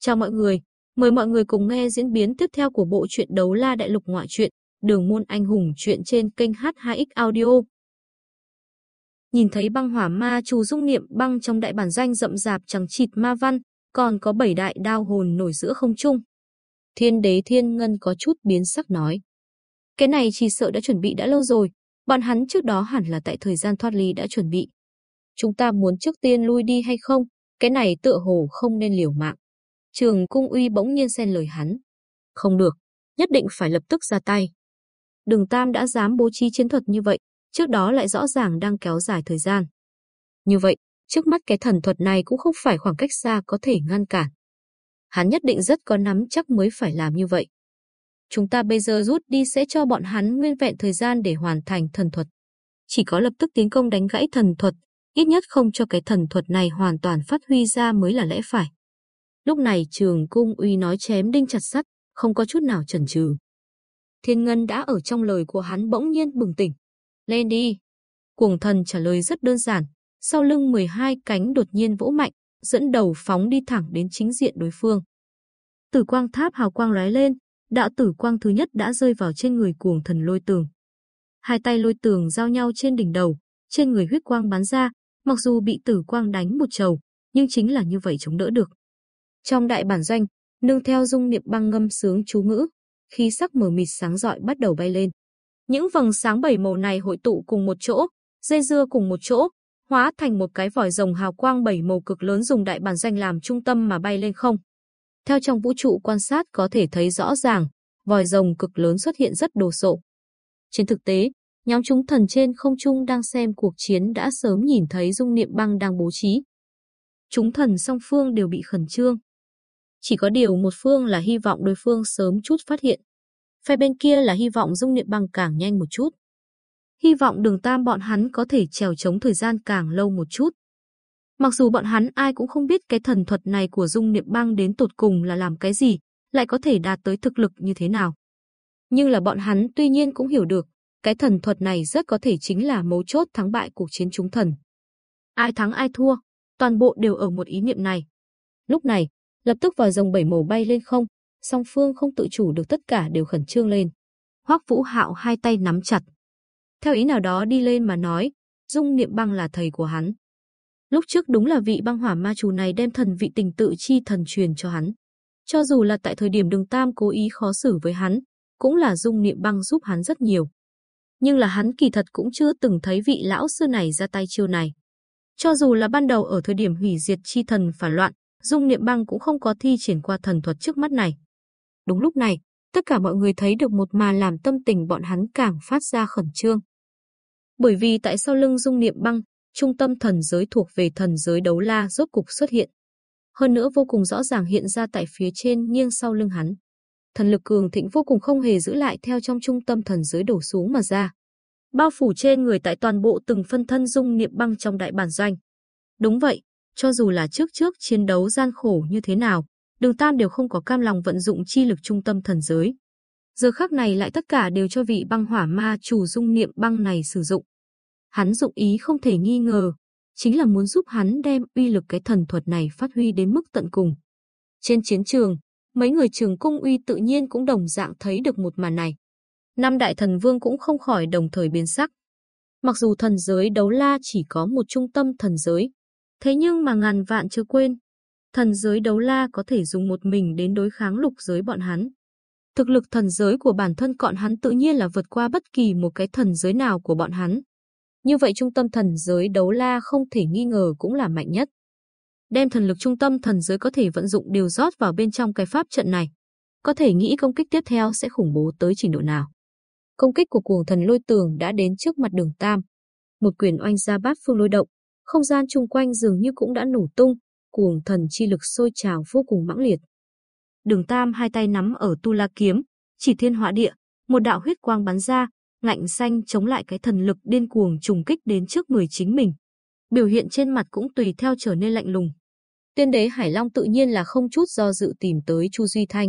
Chào mọi người, mời mọi người cùng nghe diễn biến tiếp theo của bộ truyện Đấu La Đại Lục ngoại truyện, Đường môn anh hùng truyện trên kênh H2X Audio. Nhìn thấy băng hỏa ma chủ dung niệm băng trong đại bản danh rậm rạp chẳng chịt ma văn, còn có bảy đại đao hồn nổi giữa không trung. Thiên đế thiên ngân có chút biến sắc nói. Cái này chỉ sợ đã chuẩn bị đã lâu rồi, bọn hắn trước đó hẳn là tại thời gian thoát ly đã chuẩn bị. Chúng ta muốn trước tiên lui đi hay không? Cái này tựa hồ không nên liều mạng. Trường cung uy bỗng nhiên xen lời hắn. Không được, nhất định phải lập tức ra tay. Đường Tam đã dám bố trí chiến thuật như vậy, trước đó lại rõ ràng đang kéo dài thời gian. Như vậy, trước mắt cái thần thuật này cũng không phải khoảng cách xa có thể ngăn cản. Hắn nhất định rất có nắm chắc mới phải làm như vậy. Chúng ta bây giờ rút đi sẽ cho bọn hắn nguyên vẹn thời gian để hoàn thành thần thuật. Chỉ có lập tức tiến công đánh gãy thần thuật, ít nhất không cho cái thần thuật này hoàn toàn phát huy ra mới là lẽ phải. Lúc này trường cung uy nói chém đinh chặt sắt, không có chút nào chần chừ. Thiên Ngân đã ở trong lời của hắn bỗng nhiên bừng tỉnh. Lên đi. Cuồng thần trả lời rất đơn giản. Sau lưng 12 cánh đột nhiên vỗ mạnh, dẫn đầu phóng đi thẳng đến chính diện đối phương. Tử quang tháp hào quang lóe lên, đạo tử quang thứ nhất đã rơi vào trên người cuồng thần lôi tường. Hai tay lôi tường giao nhau trên đỉnh đầu, trên người huyết quang bắn ra, mặc dù bị tử quang đánh một trầu, nhưng chính là như vậy chống đỡ được. Trong đại bản doanh, nương theo dung niệm băng ngâm sướng chú ngữ, khí sắc mờ mịt sáng rọi bắt đầu bay lên. Những vầng sáng bảy màu này hội tụ cùng một chỗ, dây dưa cùng một chỗ, hóa thành một cái vòi rồng hào quang bảy màu cực lớn dùng đại bản doanh làm trung tâm mà bay lên không. Theo trong vũ trụ quan sát có thể thấy rõ ràng, vòi rồng cực lớn xuất hiện rất đồ sộ. Trên thực tế, nhóm chúng thần trên không trung đang xem cuộc chiến đã sớm nhìn thấy dung niệm băng đang bố trí. Chúng thần song phương đều bị khẩn trương. Chỉ có điều một phương là hy vọng đối phương sớm chút phát hiện. Phe bên kia là hy vọng dung niệm băng càng nhanh một chút. Hy vọng đường tam bọn hắn có thể trèo chống thời gian càng lâu một chút. Mặc dù bọn hắn ai cũng không biết cái thần thuật này của dung niệm băng đến tột cùng là làm cái gì, lại có thể đạt tới thực lực như thế nào. Nhưng là bọn hắn tuy nhiên cũng hiểu được, cái thần thuật này rất có thể chính là mấu chốt thắng bại cuộc chiến chúng thần. Ai thắng ai thua, toàn bộ đều ở một ý niệm này. Lúc này, lập tức vào rồng bảy màu bay lên không, song phương không tự chủ được tất cả đều khẩn trương lên. Hoắc Vũ Hạo hai tay nắm chặt. Theo ý nào đó đi lên mà nói, Dung Niệm Băng là thầy của hắn. Lúc trước đúng là vị băng hỏa ma chủ này đem thần vị tình tự chi thần truyền cho hắn. Cho dù là tại thời điểm Đường Tam cố ý khó xử với hắn, cũng là Dung Niệm Băng giúp hắn rất nhiều. Nhưng là hắn kỳ thật cũng chưa từng thấy vị lão sư này ra tay chiêu này. Cho dù là ban đầu ở thời điểm hủy diệt chi thần phản loạn, Dung Niệm Băng cũng không có thi triển qua thần thuật trước mắt này. Đúng lúc này, tất cả mọi người thấy được một màn làm tâm tình bọn hắn càng phát ra khẩn trương. Bởi vì tại sau lưng Dung Niệm Băng, trung tâm thần giới thuộc về thần giới đấu la rốt cục xuất hiện. Hơn nữa vô cùng rõ ràng hiện ra tại phía trên nghiêng sau lưng hắn. Thần lực cường thịnh vô cùng không hề giữ lại theo trong trung tâm thần giới đổ xuống mà ra. Bao phủ trên người tại toàn bộ từng phân thân Dung Niệm Băng trong đại bản doanh. Đúng vậy, cho dù là trước trước chiến đấu gian khổ như thế nào, Đường Tam đều không có cam lòng vận dụng chi lực trung tâm thần giới. Giờ khắc này lại tất cả đều cho vị băng hỏa ma chủ dung niệm băng này sử dụng. Hắn dụng ý không thể nghi ngờ, chính là muốn giúp hắn đem uy lực cái thần thuật này phát huy đến mức tận cùng. Trên chiến trường, mấy người trường cung uy tự nhiên cũng đồng dạng thấy được một màn này. Năm đại thần vương cũng không khỏi đồng thời biến sắc. Mặc dù thần giới đấu la chỉ có một trung tâm thần giới, Thế nhưng mà ngàn vạn chưa quên, thần giới đấu la có thể dùng một mình đến đối kháng lục giới bọn hắn. Thực lực thần giới của bản thân cọn hắn tự nhiên là vượt qua bất kỳ một cái thần giới nào của bọn hắn. Như vậy trung tâm thần giới đấu la không thể nghi ngờ cũng là mạnh nhất. Đem thần lực trung tâm thần giới có thể vận dụng điều rót vào bên trong cái pháp trận này. Có thể nghĩ công kích tiếp theo sẽ khủng bố tới trình độ nào. Công kích của cuồng thần lôi tường đã đến trước mặt đường Tam. Một quyền oanh ra bát phương lôi động, không gian chung quanh dường như cũng đã nổ tung, cuồng thần chi lực sôi trào vô cùng mãnh liệt. Đường Tam hai tay nắm ở tu la kiếm, chỉ thiên hỏa địa, một đạo huyết quang bắn ra, ngạnh xanh chống lại cái thần lực điên cuồng trùng kích đến trước người chính mình. Biểu hiện trên mặt cũng tùy theo trở nên lạnh lùng. Tiên đế Hải Long tự nhiên là không chút do dự tìm tới Chu Duy Thanh.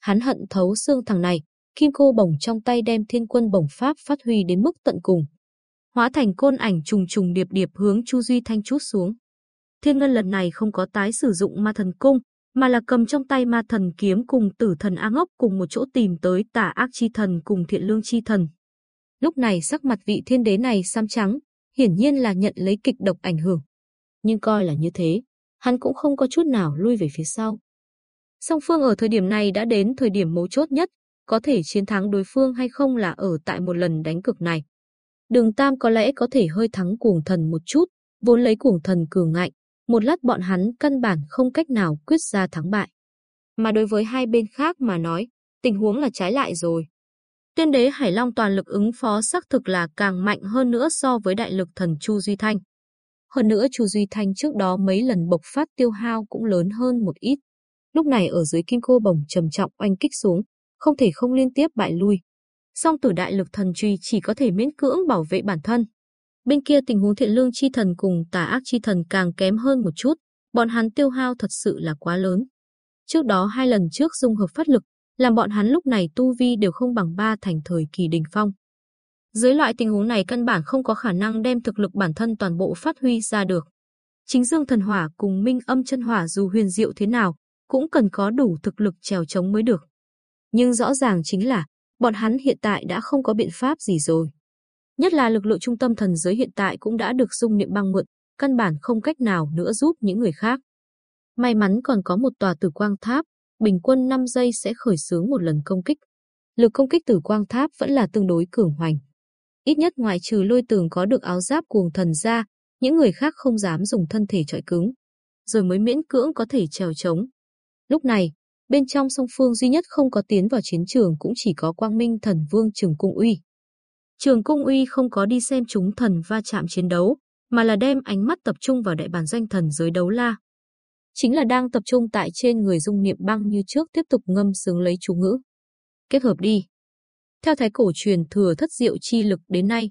Hắn hận thấu xương thằng này, kim cô bổng trong tay đem thiên quân bổng pháp phát huy đến mức tận cùng hóa thành côn ảnh trùng trùng điệp điệp hướng Chu Duy Thanh chút xuống. Thiên Ngân lần này không có tái sử dụng ma thần cung, mà là cầm trong tay ma thần kiếm cùng tử thần A Ngốc cùng một chỗ tìm tới tà ác chi thần cùng thiện lương chi thần. Lúc này sắc mặt vị thiên đế này xám trắng, hiển nhiên là nhận lấy kịch độc ảnh hưởng. Nhưng coi là như thế, hắn cũng không có chút nào lui về phía sau. Song phương ở thời điểm này đã đến thời điểm mấu chốt nhất, có thể chiến thắng đối phương hay không là ở tại một lần đánh cực này. Đường Tam có lẽ có thể hơi thắng cuồng thần một chút, vốn lấy cuồng thần cường ngạnh, một lát bọn hắn căn bản không cách nào quyết ra thắng bại. Mà đối với hai bên khác mà nói, tình huống là trái lại rồi. Tiên đế Hải Long toàn lực ứng phó xác thực là càng mạnh hơn nữa so với đại lực thần Chu Duy Thanh. Hơn nữa Chu Duy Thanh trước đó mấy lần bộc phát tiêu hao cũng lớn hơn một ít. Lúc này ở dưới kim cô bồng trầm trọng oanh kích xuống, không thể không liên tiếp bại lui. Song tử đại lực thần truy chỉ có thể miễn cưỡng bảo vệ bản thân. Bên kia tình huống thiện lương chi thần cùng tà ác chi thần càng kém hơn một chút, bọn hắn tiêu hao thật sự là quá lớn. Trước đó hai lần trước dung hợp phát lực, làm bọn hắn lúc này tu vi đều không bằng ba thành thời kỳ đỉnh phong. Dưới loại tình huống này căn bản không có khả năng đem thực lực bản thân toàn bộ phát huy ra được. Chính Dương Thần Hỏa cùng Minh Âm Chân Hỏa dù huyền diệu thế nào, cũng cần có đủ thực lực trèo chống mới được. Nhưng rõ ràng chính là, bọn hắn hiện tại đã không có biện pháp gì rồi. Nhất là lực lượng trung tâm thần giới hiện tại cũng đã được dung niệm băng mượn, căn bản không cách nào nữa giúp những người khác. May mắn còn có một tòa tử quang tháp, bình quân 5 giây sẽ khởi xướng một lần công kích. Lực công kích tử quang tháp vẫn là tương đối cường hoành. Ít nhất ngoại trừ lôi tường có được áo giáp cuồng thần ra, những người khác không dám dùng thân thể trọi cứng, rồi mới miễn cưỡng có thể trèo trống. Lúc này, bên trong song phương duy nhất không có tiến vào chiến trường cũng chỉ có Quang Minh Thần Vương Trường Cung Uy. Trường Cung Uy không có đi xem chúng thần va chạm chiến đấu, mà là đem ánh mắt tập trung vào đại bản doanh thần giới đấu la. Chính là đang tập trung tại trên người dung niệm băng như trước tiếp tục ngâm sướng lấy chú ngữ. Kết hợp đi. Theo thái cổ truyền thừa thất diệu chi lực đến nay,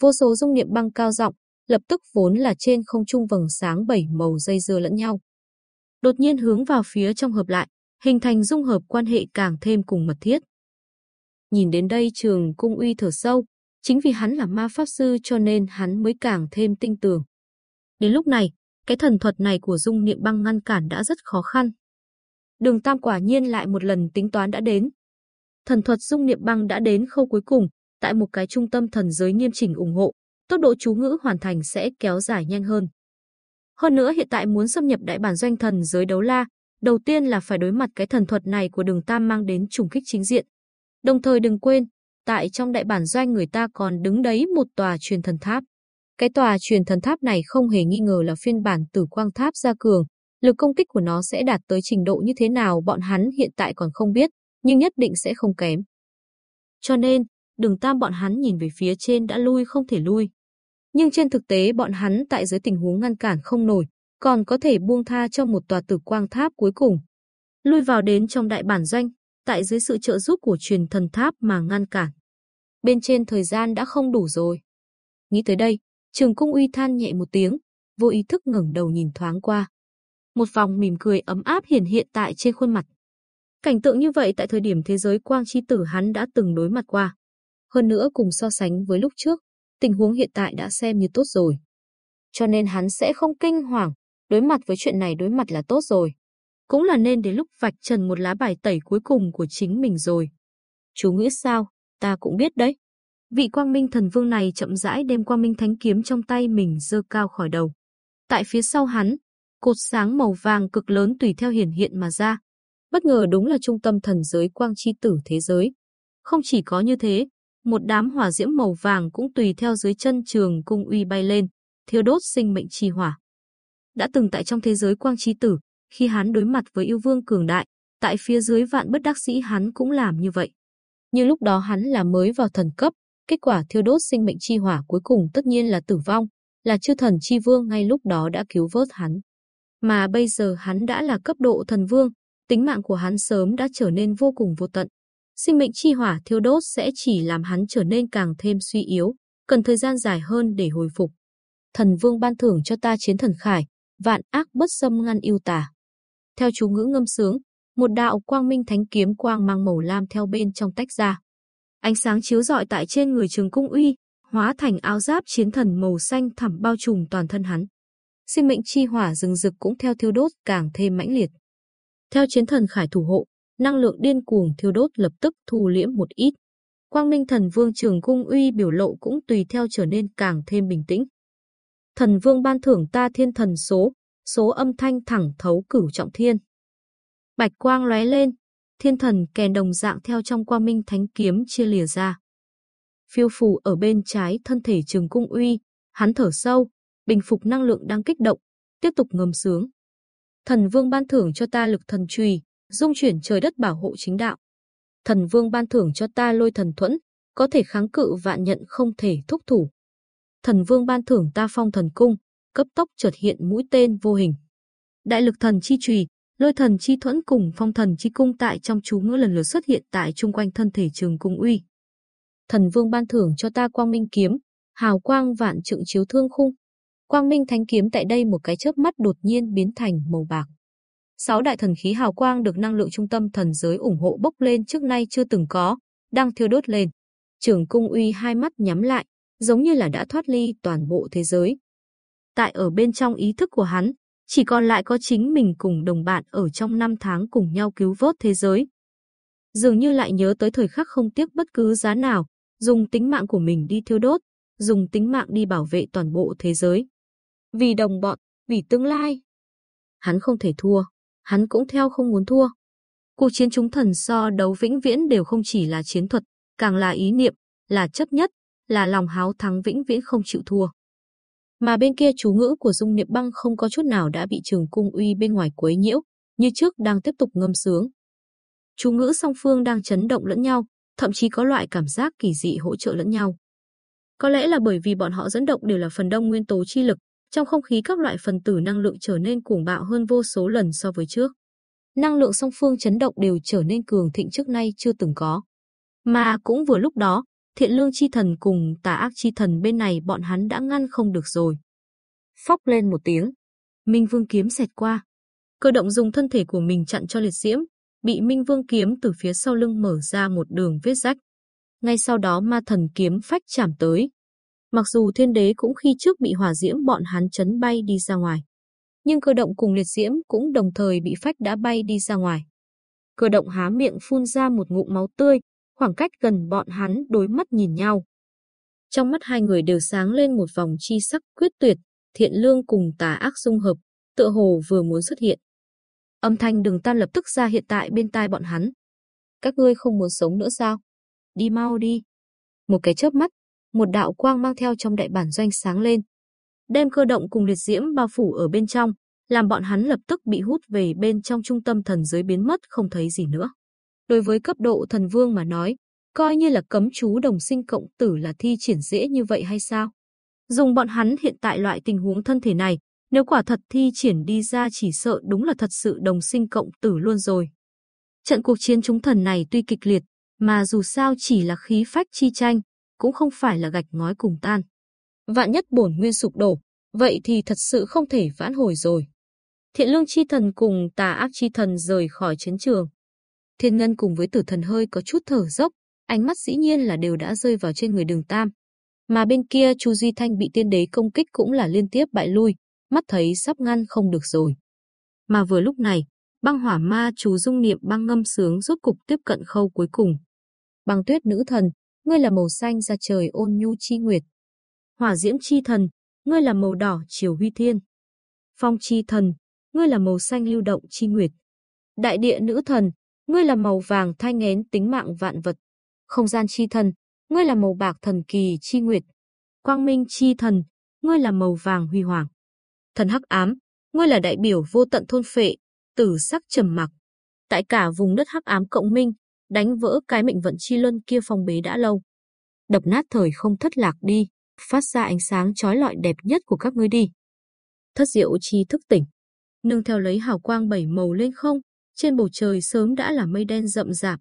vô số dung niệm băng cao giọng, lập tức vốn là trên không trung vầng sáng bảy màu dây dưa lẫn nhau. Đột nhiên hướng vào phía trong hợp lại, hình thành dung hợp quan hệ càng thêm cùng mật thiết. Nhìn đến đây trường cung uy thở sâu, chính vì hắn là ma pháp sư cho nên hắn mới càng thêm tinh tường. Đến lúc này, cái thần thuật này của dung niệm băng ngăn cản đã rất khó khăn. Đường Tam quả nhiên lại một lần tính toán đã đến. Thần thuật dung niệm băng đã đến khâu cuối cùng, tại một cái trung tâm thần giới nghiêm chỉnh ủng hộ, tốc độ chú ngữ hoàn thành sẽ kéo dài nhanh hơn. Hơn nữa hiện tại muốn xâm nhập đại bản doanh thần giới đấu la, đầu tiên là phải đối mặt cái thần thuật này của đường Tam mang đến trùng kích chính diện. Đồng thời đừng quên, tại trong đại bản doanh người ta còn đứng đấy một tòa truyền thần tháp. Cái tòa truyền thần tháp này không hề nghi ngờ là phiên bản tử quang tháp gia cường, lực công kích của nó sẽ đạt tới trình độ như thế nào bọn hắn hiện tại còn không biết, nhưng nhất định sẽ không kém. Cho nên, đường tam bọn hắn nhìn về phía trên đã lui không thể lui. Nhưng trên thực tế bọn hắn tại dưới tình huống ngăn cản không nổi, còn có thể buông tha cho một tòa tử quang tháp cuối cùng. Lui vào đến trong đại bản doanh, tại dưới sự trợ giúp của truyền thần tháp mà ngăn cản. Bên trên thời gian đã không đủ rồi. Nghĩ tới đây, Trường Cung Uy than nhẹ một tiếng, vô ý thức ngẩng đầu nhìn thoáng qua. Một vòng mỉm cười ấm áp hiển hiện tại trên khuôn mặt. Cảnh tượng như vậy tại thời điểm thế giới quang chi tử hắn đã từng đối mặt qua. Hơn nữa cùng so sánh với lúc trước, tình huống hiện tại đã xem như tốt rồi. Cho nên hắn sẽ không kinh hoàng, đối mặt với chuyện này đối mặt là tốt rồi. Cũng là nên đến lúc vạch trần một lá bài tẩy cuối cùng của chính mình rồi. Chú nghĩ sao, ta cũng biết đấy. Vị quang minh thần vương này chậm rãi đem quang minh thánh kiếm trong tay mình dơ cao khỏi đầu. Tại phía sau hắn, cột sáng màu vàng cực lớn tùy theo hiển hiện mà ra. Bất ngờ đúng là trung tâm thần giới quang chi tử thế giới. Không chỉ có như thế, một đám hỏa diễm màu vàng cũng tùy theo dưới chân trường cung uy bay lên, thiêu đốt sinh mệnh chi hỏa. Đã từng tại trong thế giới quang trí tử, khi hắn đối mặt với yêu vương cường đại, tại phía dưới vạn bất đắc sĩ hắn cũng làm như vậy. Nhưng lúc đó hắn là mới vào thần cấp, kết quả thiêu đốt sinh mệnh chi hỏa cuối cùng tất nhiên là tử vong, là chư thần chi vương ngay lúc đó đã cứu vớt hắn. Mà bây giờ hắn đã là cấp độ thần vương, tính mạng của hắn sớm đã trở nên vô cùng vô tận. Sinh mệnh chi hỏa thiêu đốt sẽ chỉ làm hắn trở nên càng thêm suy yếu, cần thời gian dài hơn để hồi phục. Thần vương ban thưởng cho ta chiến thần khải, vạn ác bất xâm ngăn yêu tà. Theo chú ngữ ngâm sướng, một đạo quang minh thánh kiếm quang mang màu lam theo bên trong tách ra. Ánh sáng chiếu rọi tại trên người Trường Cung Uy, hóa thành áo giáp chiến thần màu xanh thẳm bao trùm toàn thân hắn. Sinh mệnh chi hỏa rừng rực cũng theo thiêu đốt càng thêm mãnh liệt. Theo chiến thần khải thủ hộ, năng lượng điên cuồng thiêu đốt lập tức thu liễm một ít. Quang Minh Thần Vương Trường Cung Uy biểu lộ cũng tùy theo trở nên càng thêm bình tĩnh. Thần Vương ban thưởng ta thiên thần số, số âm thanh thẳng thấu cửu trọng thiên. Bạch quang lóe lên, thiên thần kèn đồng dạng theo trong Quang Minh Thánh kiếm chia lìa ra. Phiêu phù ở bên trái thân thể Trường Cung Uy, hắn thở sâu, bình phục năng lượng đang kích động, tiếp tục ngầm sướng. Thần Vương ban thưởng cho ta lực thần trùy, dung chuyển trời đất bảo hộ chính đạo. Thần Vương ban thưởng cho ta lôi thần thuẫn, có thể kháng cự vạn nhận không thể thúc thủ. Thần Vương ban thưởng ta phong thần cung, cấp tốc chợt hiện mũi tên vô hình. Đại lực thần chi trùy, lôi thần chi thuẫn cùng phong thần chi cung tại trong chú ngữ lần lượt xuất hiện tại chung quanh thân thể trường cung uy. Thần Vương ban thưởng cho ta quang minh kiếm, hào quang vạn trượng chiếu thương khung. Quang minh thánh kiếm tại đây một cái chớp mắt đột nhiên biến thành màu bạc. Sáu đại thần khí hào quang được năng lượng trung tâm thần giới ủng hộ bốc lên trước nay chưa từng có, đang thiêu đốt lên. Trường cung uy hai mắt nhắm lại, giống như là đã thoát ly toàn bộ thế giới. Tại ở bên trong ý thức của hắn, chỉ còn lại có chính mình cùng đồng bạn ở trong năm tháng cùng nhau cứu vớt thế giới. Dường như lại nhớ tới thời khắc không tiếc bất cứ giá nào, dùng tính mạng của mình đi thiêu đốt, dùng tính mạng đi bảo vệ toàn bộ thế giới. Vì đồng bọn, vì tương lai. Hắn không thể thua hắn cũng theo không muốn thua. Cuộc chiến chúng thần so đấu vĩnh viễn đều không chỉ là chiến thuật, càng là ý niệm, là chấp nhất, là lòng háo thắng vĩnh viễn không chịu thua. Mà bên kia chú ngữ của Dung Niệm Băng không có chút nào đã bị trường cung uy bên ngoài quấy nhiễu, như trước đang tiếp tục ngâm sướng. Chú ngữ song phương đang chấn động lẫn nhau, thậm chí có loại cảm giác kỳ dị hỗ trợ lẫn nhau. Có lẽ là bởi vì bọn họ dẫn động đều là phần đông nguyên tố chi lực, trong không khí các loại phần tử năng lượng trở nên cuồng bạo hơn vô số lần so với trước. Năng lượng song phương chấn động đều trở nên cường thịnh trước nay chưa từng có. Mà cũng vừa lúc đó, thiện lương chi thần cùng tà ác chi thần bên này bọn hắn đã ngăn không được rồi. Phóc lên một tiếng, Minh Vương kiếm xẹt qua. Cơ động dùng thân thể của mình chặn cho liệt diễm, bị Minh Vương kiếm từ phía sau lưng mở ra một đường vết rách. Ngay sau đó ma thần kiếm phách chạm tới, Mặc dù thiên đế cũng khi trước bị hỏa diễm bọn hắn chấn bay đi ra ngoài. Nhưng cơ động cùng liệt diễm cũng đồng thời bị phách đã bay đi ra ngoài. Cơ động há miệng phun ra một ngụm máu tươi, khoảng cách gần bọn hắn đối mắt nhìn nhau. Trong mắt hai người đều sáng lên một vòng chi sắc quyết tuyệt, thiện lương cùng tà ác dung hợp, tựa hồ vừa muốn xuất hiện. Âm thanh đừng tan lập tức ra hiện tại bên tai bọn hắn. Các ngươi không muốn sống nữa sao? Đi mau đi. Một cái chớp mắt, một đạo quang mang theo trong đại bản doanh sáng lên. Đem cơ động cùng liệt diễm bao phủ ở bên trong, làm bọn hắn lập tức bị hút về bên trong trung tâm thần giới biến mất không thấy gì nữa. Đối với cấp độ thần vương mà nói, coi như là cấm chú đồng sinh cộng tử là thi triển dễ như vậy hay sao? Dùng bọn hắn hiện tại loại tình huống thân thể này, nếu quả thật thi triển đi ra chỉ sợ đúng là thật sự đồng sinh cộng tử luôn rồi. Trận cuộc chiến chúng thần này tuy kịch liệt, mà dù sao chỉ là khí phách chi tranh, cũng không phải là gạch ngói cùng tan. Vạn nhất bổn nguyên sụp đổ, vậy thì thật sự không thể vãn hồi rồi. Thiện lương chi thần cùng tà ác chi thần rời khỏi chiến trường. Thiên ngân cùng với tử thần hơi có chút thở dốc, ánh mắt dĩ nhiên là đều đã rơi vào trên người đường tam. Mà bên kia Chu Duy Thanh bị tiên đế công kích cũng là liên tiếp bại lui, mắt thấy sắp ngăn không được rồi. Mà vừa lúc này, băng hỏa ma chú dung niệm băng ngâm sướng rốt cục tiếp cận khâu cuối cùng. Băng tuyết nữ thần, ngươi là màu xanh ra trời ôn nhu chi nguyệt. Hỏa diễm chi thần, ngươi là màu đỏ chiều huy thiên. Phong chi thần, ngươi là màu xanh lưu động chi nguyệt. Đại địa nữ thần, ngươi là màu vàng thanh ngén tính mạng vạn vật. Không gian chi thần, ngươi là màu bạc thần kỳ chi nguyệt. Quang minh chi thần, ngươi là màu vàng huy hoàng. Thần hắc ám, ngươi là đại biểu vô tận thôn phệ, tử sắc trầm mặc. Tại cả vùng đất hắc ám cộng minh, đánh vỡ cái mệnh vận chi luân kia phong bế đã lâu. Đập nát thời không thất lạc đi, phát ra ánh sáng chói lọi đẹp nhất của các ngươi đi. Thất diệu chi thức tỉnh, nương theo lấy hào quang bảy màu lên không, trên bầu trời sớm đã là mây đen rậm rạp.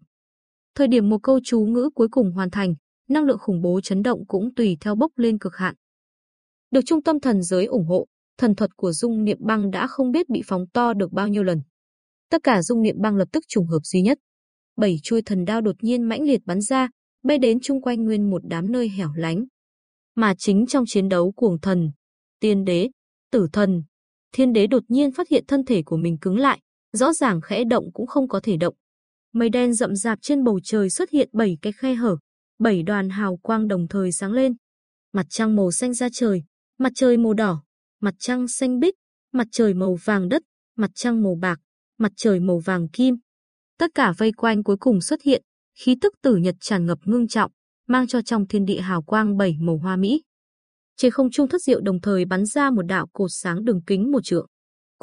Thời điểm một câu chú ngữ cuối cùng hoàn thành, năng lượng khủng bố chấn động cũng tùy theo bốc lên cực hạn. Được trung tâm thần giới ủng hộ, thần thuật của Dung Niệm Băng đã không biết bị phóng to được bao nhiêu lần. Tất cả Dung Niệm Băng lập tức trùng hợp duy nhất bảy chuôi thần đao đột nhiên mãnh liệt bắn ra, bay đến chung quanh nguyên một đám nơi hẻo lánh. Mà chính trong chiến đấu cuồng thần, tiên đế, tử thần, thiên đế đột nhiên phát hiện thân thể của mình cứng lại, rõ ràng khẽ động cũng không có thể động. Mây đen rậm rạp trên bầu trời xuất hiện bảy cái khe hở, bảy đoàn hào quang đồng thời sáng lên. Mặt trăng màu xanh ra trời, mặt trời màu đỏ, mặt trăng xanh bích, mặt trời màu vàng đất, mặt trăng màu bạc, mặt trời màu vàng kim. Tất cả vây quanh cuối cùng xuất hiện, khí tức tử nhật tràn ngập ngưng trọng, mang cho trong thiên địa hào quang bảy màu hoa mỹ. Trên không trung thất diệu đồng thời bắn ra một đạo cột sáng đường kính một trượng.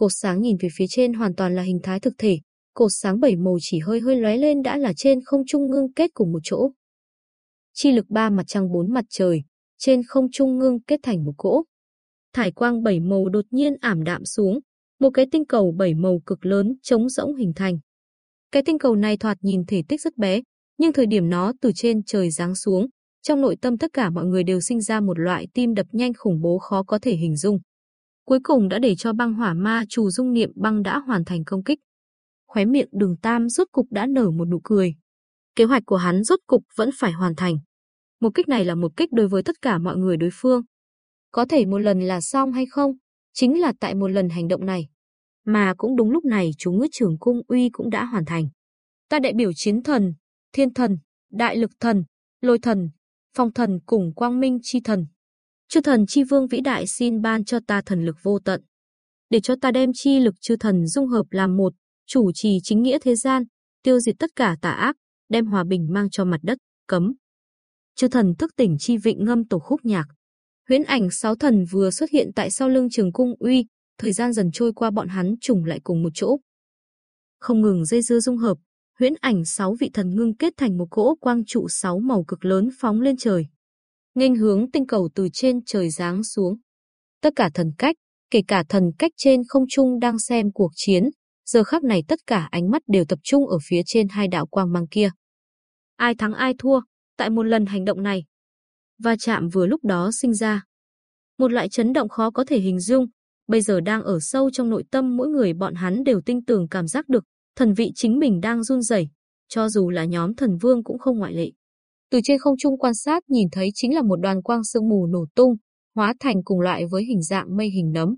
Cột sáng nhìn về phía trên hoàn toàn là hình thái thực thể, cột sáng bảy màu chỉ hơi hơi lóe lên đã là trên không trung ngưng kết cùng một chỗ. Chi lực ba mặt trăng bốn mặt trời, trên không trung ngưng kết thành một cỗ. Thải quang bảy màu đột nhiên ảm đạm xuống, một cái tinh cầu bảy màu cực lớn trống rỗng hình thành. Cái tinh cầu này thoạt nhìn thể tích rất bé, nhưng thời điểm nó từ trên trời giáng xuống, trong nội tâm tất cả mọi người đều sinh ra một loại tim đập nhanh khủng bố khó có thể hình dung. Cuối cùng đã để cho băng hỏa ma chủ dung niệm băng đã hoàn thành công kích. Khóe miệng đường tam rốt cục đã nở một nụ cười. Kế hoạch của hắn rốt cục vẫn phải hoàn thành. Một kích này là một kích đối với tất cả mọi người đối phương. Có thể một lần là xong hay không, chính là tại một lần hành động này. Mà cũng đúng lúc này chú ngữ trưởng cung uy cũng đã hoàn thành. Ta đại biểu chiến thần, thiên thần, đại lực thần, lôi thần, phong thần cùng quang minh chi thần. Chư thần chi vương vĩ đại xin ban cho ta thần lực vô tận. Để cho ta đem chi lực chư thần dung hợp làm một, chủ trì chính nghĩa thế gian, tiêu diệt tất cả tà ác, đem hòa bình mang cho mặt đất, cấm. Chư thần thức tỉnh chi vịnh ngâm tổ khúc nhạc. Huyễn ảnh sáu thần vừa xuất hiện tại sau lưng trường cung uy, thời gian dần trôi qua bọn hắn trùng lại cùng một chỗ. Không ngừng dây dưa dung hợp, huyễn ảnh sáu vị thần ngưng kết thành một cỗ quang trụ sáu màu cực lớn phóng lên trời. Nghênh hướng tinh cầu từ trên trời giáng xuống. Tất cả thần cách, kể cả thần cách trên không trung đang xem cuộc chiến, giờ khắc này tất cả ánh mắt đều tập trung ở phía trên hai đạo quang mang kia. Ai thắng ai thua, tại một lần hành động này. Va chạm vừa lúc đó sinh ra. Một loại chấn động khó có thể hình dung, bây giờ đang ở sâu trong nội tâm mỗi người bọn hắn đều tinh tường cảm giác được thần vị chính mình đang run rẩy, cho dù là nhóm thần vương cũng không ngoại lệ. Từ trên không trung quan sát nhìn thấy chính là một đoàn quang sương mù nổ tung, hóa thành cùng loại với hình dạng mây hình nấm.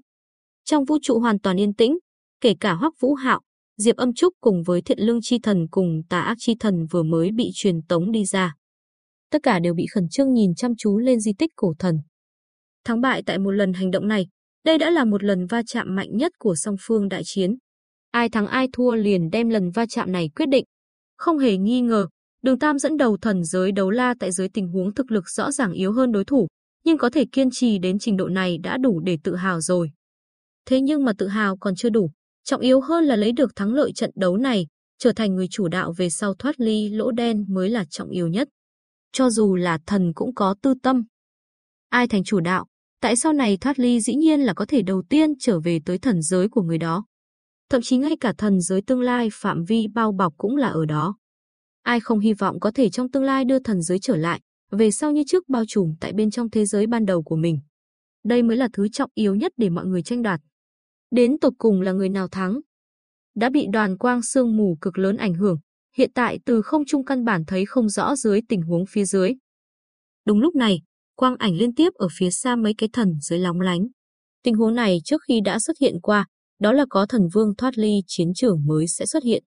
Trong vũ trụ hoàn toàn yên tĩnh, kể cả Hoắc Vũ Hạo, Diệp Âm Trúc cùng với Thiện Lương chi thần cùng Tà Ác chi thần vừa mới bị truyền tống đi ra. Tất cả đều bị khẩn trương nhìn chăm chú lên di tích cổ thần. Thắng bại tại một lần hành động này, đây đã là một lần va chạm mạnh nhất của song phương đại chiến. Ai thắng ai thua liền đem lần va chạm này quyết định. Không hề nghi ngờ, Đường Tam dẫn đầu thần giới đấu la tại dưới tình huống thực lực rõ ràng yếu hơn đối thủ, nhưng có thể kiên trì đến trình độ này đã đủ để tự hào rồi. Thế nhưng mà tự hào còn chưa đủ, trọng yếu hơn là lấy được thắng lợi trận đấu này, trở thành người chủ đạo về sau thoát ly lỗ đen mới là trọng yếu nhất. Cho dù là thần cũng có tư tâm. Ai thành chủ đạo, tại sau này thoát ly dĩ nhiên là có thể đầu tiên trở về tới thần giới của người đó thậm chí ngay cả thần giới tương lai phạm vi bao bọc cũng là ở đó. Ai không hy vọng có thể trong tương lai đưa thần giới trở lại, về sau như trước bao trùm tại bên trong thế giới ban đầu của mình. Đây mới là thứ trọng yếu nhất để mọi người tranh đoạt. Đến tột cùng là người nào thắng? Đã bị đoàn quang sương mù cực lớn ảnh hưởng, hiện tại từ không trung căn bản thấy không rõ dưới tình huống phía dưới. Đúng lúc này, quang ảnh liên tiếp ở phía xa mấy cái thần dưới lóng lánh. Tình huống này trước khi đã xuất hiện qua, đó là có thần vương thoát ly chiến trường mới sẽ xuất hiện.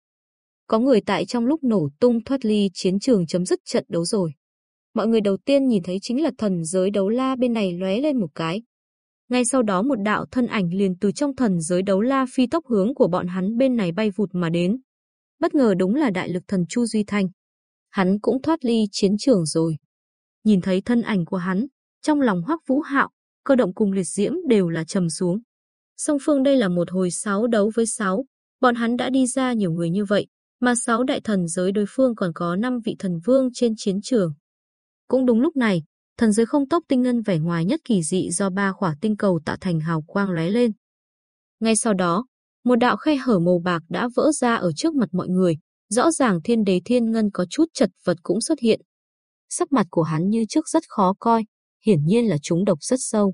Có người tại trong lúc nổ tung thoát ly chiến trường chấm dứt trận đấu rồi. Mọi người đầu tiên nhìn thấy chính là thần giới đấu la bên này lóe lên một cái. Ngay sau đó một đạo thân ảnh liền từ trong thần giới đấu la phi tốc hướng của bọn hắn bên này bay vụt mà đến. Bất ngờ đúng là đại lực thần Chu Duy Thanh. Hắn cũng thoát ly chiến trường rồi. Nhìn thấy thân ảnh của hắn, trong lòng hoắc vũ hạo, cơ động cùng liệt diễm đều là trầm xuống. Song phương đây là một hồi sáu đấu với sáu, bọn hắn đã đi ra nhiều người như vậy, mà sáu đại thần giới đối phương còn có năm vị thần vương trên chiến trường. Cũng đúng lúc này, thần giới không tốc tinh ngân vẻ ngoài nhất kỳ dị do ba khỏa tinh cầu tạo thành hào quang lóe lên. Ngay sau đó, một đạo khe hở màu bạc đã vỡ ra ở trước mặt mọi người, rõ ràng thiên đế thiên ngân có chút chật vật cũng xuất hiện. Sắc mặt của hắn như trước rất khó coi, hiển nhiên là chúng độc rất sâu.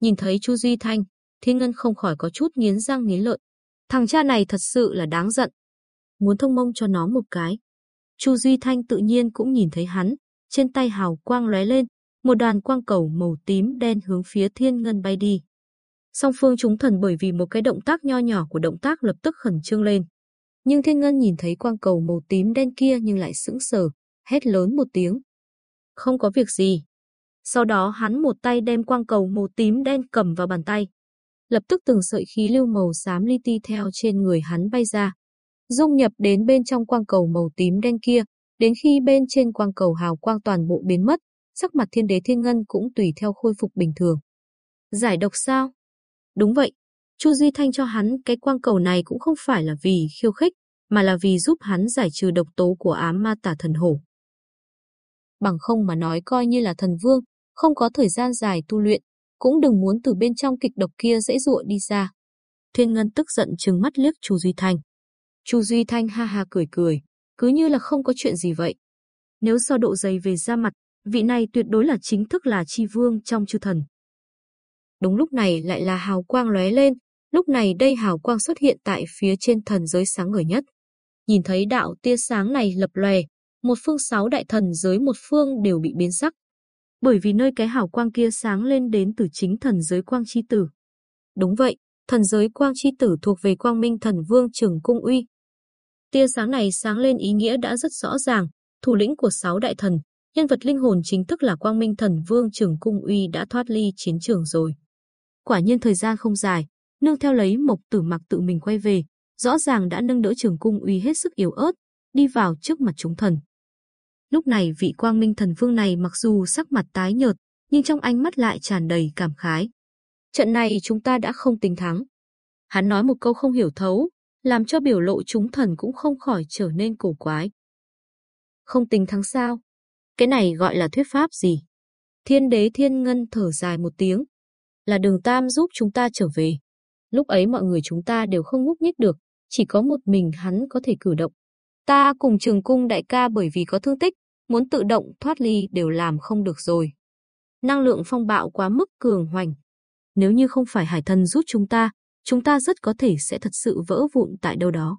Nhìn thấy Chu Duy Thanh, Thiên Ngân không khỏi có chút nghiến răng nghiến lợi. Thằng cha này thật sự là đáng giận. Muốn thông mông cho nó một cái. Chu Duy Thanh tự nhiên cũng nhìn thấy hắn, trên tay hào quang lóe lên, một đoàn quang cầu màu tím đen hướng phía Thiên Ngân bay đi. Song phương chúng thần bởi vì một cái động tác nho nhỏ của động tác lập tức khẩn trương lên. Nhưng Thiên Ngân nhìn thấy quang cầu màu tím đen kia nhưng lại sững sờ, hét lớn một tiếng. Không có việc gì. Sau đó hắn một tay đem quang cầu màu tím đen cầm vào bàn tay. Lập tức từng sợi khí lưu màu xám li ti theo trên người hắn bay ra. Dung nhập đến bên trong quang cầu màu tím đen kia, đến khi bên trên quang cầu hào quang toàn bộ biến mất, sắc mặt thiên đế thiên ngân cũng tùy theo khôi phục bình thường. Giải độc sao? Đúng vậy, Chu Duy Thanh cho hắn cái quang cầu này cũng không phải là vì khiêu khích, mà là vì giúp hắn giải trừ độc tố của ám ma tả thần hổ. Bằng không mà nói coi như là thần vương, không có thời gian dài tu luyện, cũng đừng muốn từ bên trong kịch độc kia dễ dụa đi ra. Thiên Ngân tức giận trừng mắt liếc Chu Duy Thanh. Chu Duy Thanh ha ha cười cười, cứ như là không có chuyện gì vậy. Nếu so độ dày về da mặt, vị này tuyệt đối là chính thức là chi vương trong chư thần. Đúng lúc này lại là hào quang lóe lên, lúc này đây hào quang xuất hiện tại phía trên thần giới sáng ngời nhất. Nhìn thấy đạo tia sáng này lập lòe, một phương sáu đại thần giới một phương đều bị biến sắc. Bởi vì nơi cái hào quang kia sáng lên đến từ chính thần giới quang chi tử. Đúng vậy, thần giới quang chi tử thuộc về quang minh thần vương trường cung uy. Tia sáng này sáng lên ý nghĩa đã rất rõ ràng, thủ lĩnh của sáu đại thần, nhân vật linh hồn chính thức là quang minh thần vương trường cung uy đã thoát ly chiến trường rồi. Quả nhiên thời gian không dài, nương theo lấy mộc tử mặc tự mình quay về, rõ ràng đã nâng đỡ trường cung uy hết sức yếu ớt, đi vào trước mặt chúng thần. Lúc này vị quang minh thần vương này mặc dù sắc mặt tái nhợt, nhưng trong ánh mắt lại tràn đầy cảm khái. Trận này chúng ta đã không tính thắng. Hắn nói một câu không hiểu thấu, làm cho biểu lộ chúng thần cũng không khỏi trở nên cổ quái. Không tính thắng sao? Cái này gọi là thuyết pháp gì? Thiên đế thiên ngân thở dài một tiếng. Là đường tam giúp chúng ta trở về. Lúc ấy mọi người chúng ta đều không ngúc nhích được, chỉ có một mình hắn có thể cử động. Ta cùng trường cung đại ca bởi vì có thương tích, muốn tự động thoát ly đều làm không được rồi. Năng lượng phong bạo quá mức cường hoành. Nếu như không phải hải thần giúp chúng ta, chúng ta rất có thể sẽ thật sự vỡ vụn tại đâu đó.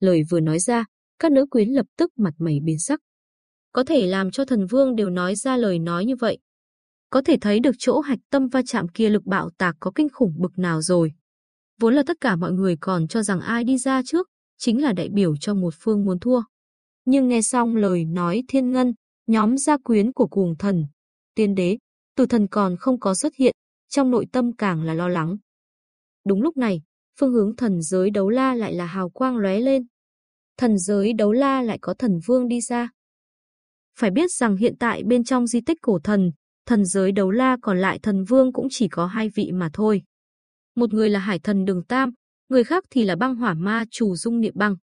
Lời vừa nói ra, các nữ quyến lập tức mặt mày biến sắc. Có thể làm cho thần vương đều nói ra lời nói như vậy. Có thể thấy được chỗ hạch tâm va chạm kia lực bạo tạc có kinh khủng bực nào rồi. Vốn là tất cả mọi người còn cho rằng ai đi ra trước, chính là đại biểu cho một phương muốn thua. Nhưng nghe xong lời nói thiên ngân, nhóm gia quyến của cuồng thần, tiên đế, tử thần còn không có xuất hiện, trong nội tâm càng là lo lắng. Đúng lúc này, phương hướng thần giới đấu la lại là hào quang lóe lên. Thần giới đấu la lại có thần vương đi ra. Phải biết rằng hiện tại bên trong di tích cổ thần, thần giới đấu la còn lại thần vương cũng chỉ có hai vị mà thôi. Một người là hải thần đường tam, người khác thì là băng hỏa ma chủ dung niệm băng.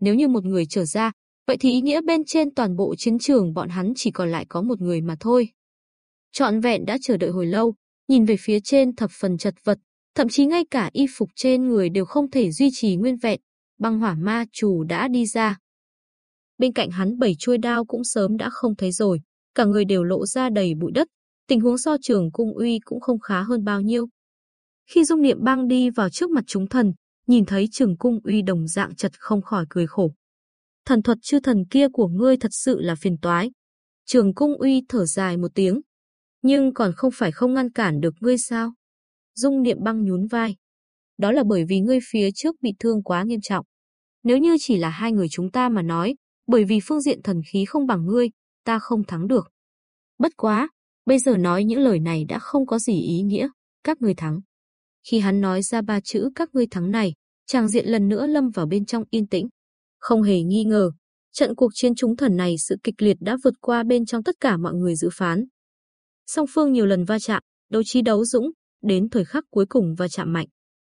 Nếu như một người trở ra, vậy thì ý nghĩa bên trên toàn bộ chiến trường bọn hắn chỉ còn lại có một người mà thôi. Trọn vẹn đã chờ đợi hồi lâu, nhìn về phía trên thập phần chật vật, thậm chí ngay cả y phục trên người đều không thể duy trì nguyên vẹn, băng hỏa ma chủ đã đi ra. Bên cạnh hắn bảy chuôi đao cũng sớm đã không thấy rồi, cả người đều lộ ra đầy bụi đất, tình huống so trường cung uy cũng không khá hơn bao nhiêu. Khi Dung Niệm băng đi vào trước mặt chúng thần, nhìn thấy Trường Cung Uy đồng dạng chật không khỏi cười khổ. Thần thuật chư thần kia của ngươi thật sự là phiền toái. Trường Cung Uy thở dài một tiếng, nhưng còn không phải không ngăn cản được ngươi sao? Dung Niệm băng nhún vai. Đó là bởi vì ngươi phía trước bị thương quá nghiêm trọng. Nếu như chỉ là hai người chúng ta mà nói, bởi vì phương diện thần khí không bằng ngươi, ta không thắng được. Bất quá, bây giờ nói những lời này đã không có gì ý nghĩa, các ngươi thắng. Khi hắn nói ra ba chữ các ngươi thắng này, chàng diện lần nữa lâm vào bên trong yên tĩnh. Không hề nghi ngờ, trận cuộc chiến chúng thần này sự kịch liệt đã vượt qua bên trong tất cả mọi người dự phán. Song phương nhiều lần va chạm, đấu trí đấu dũng, đến thời khắc cuối cùng và chạm mạnh.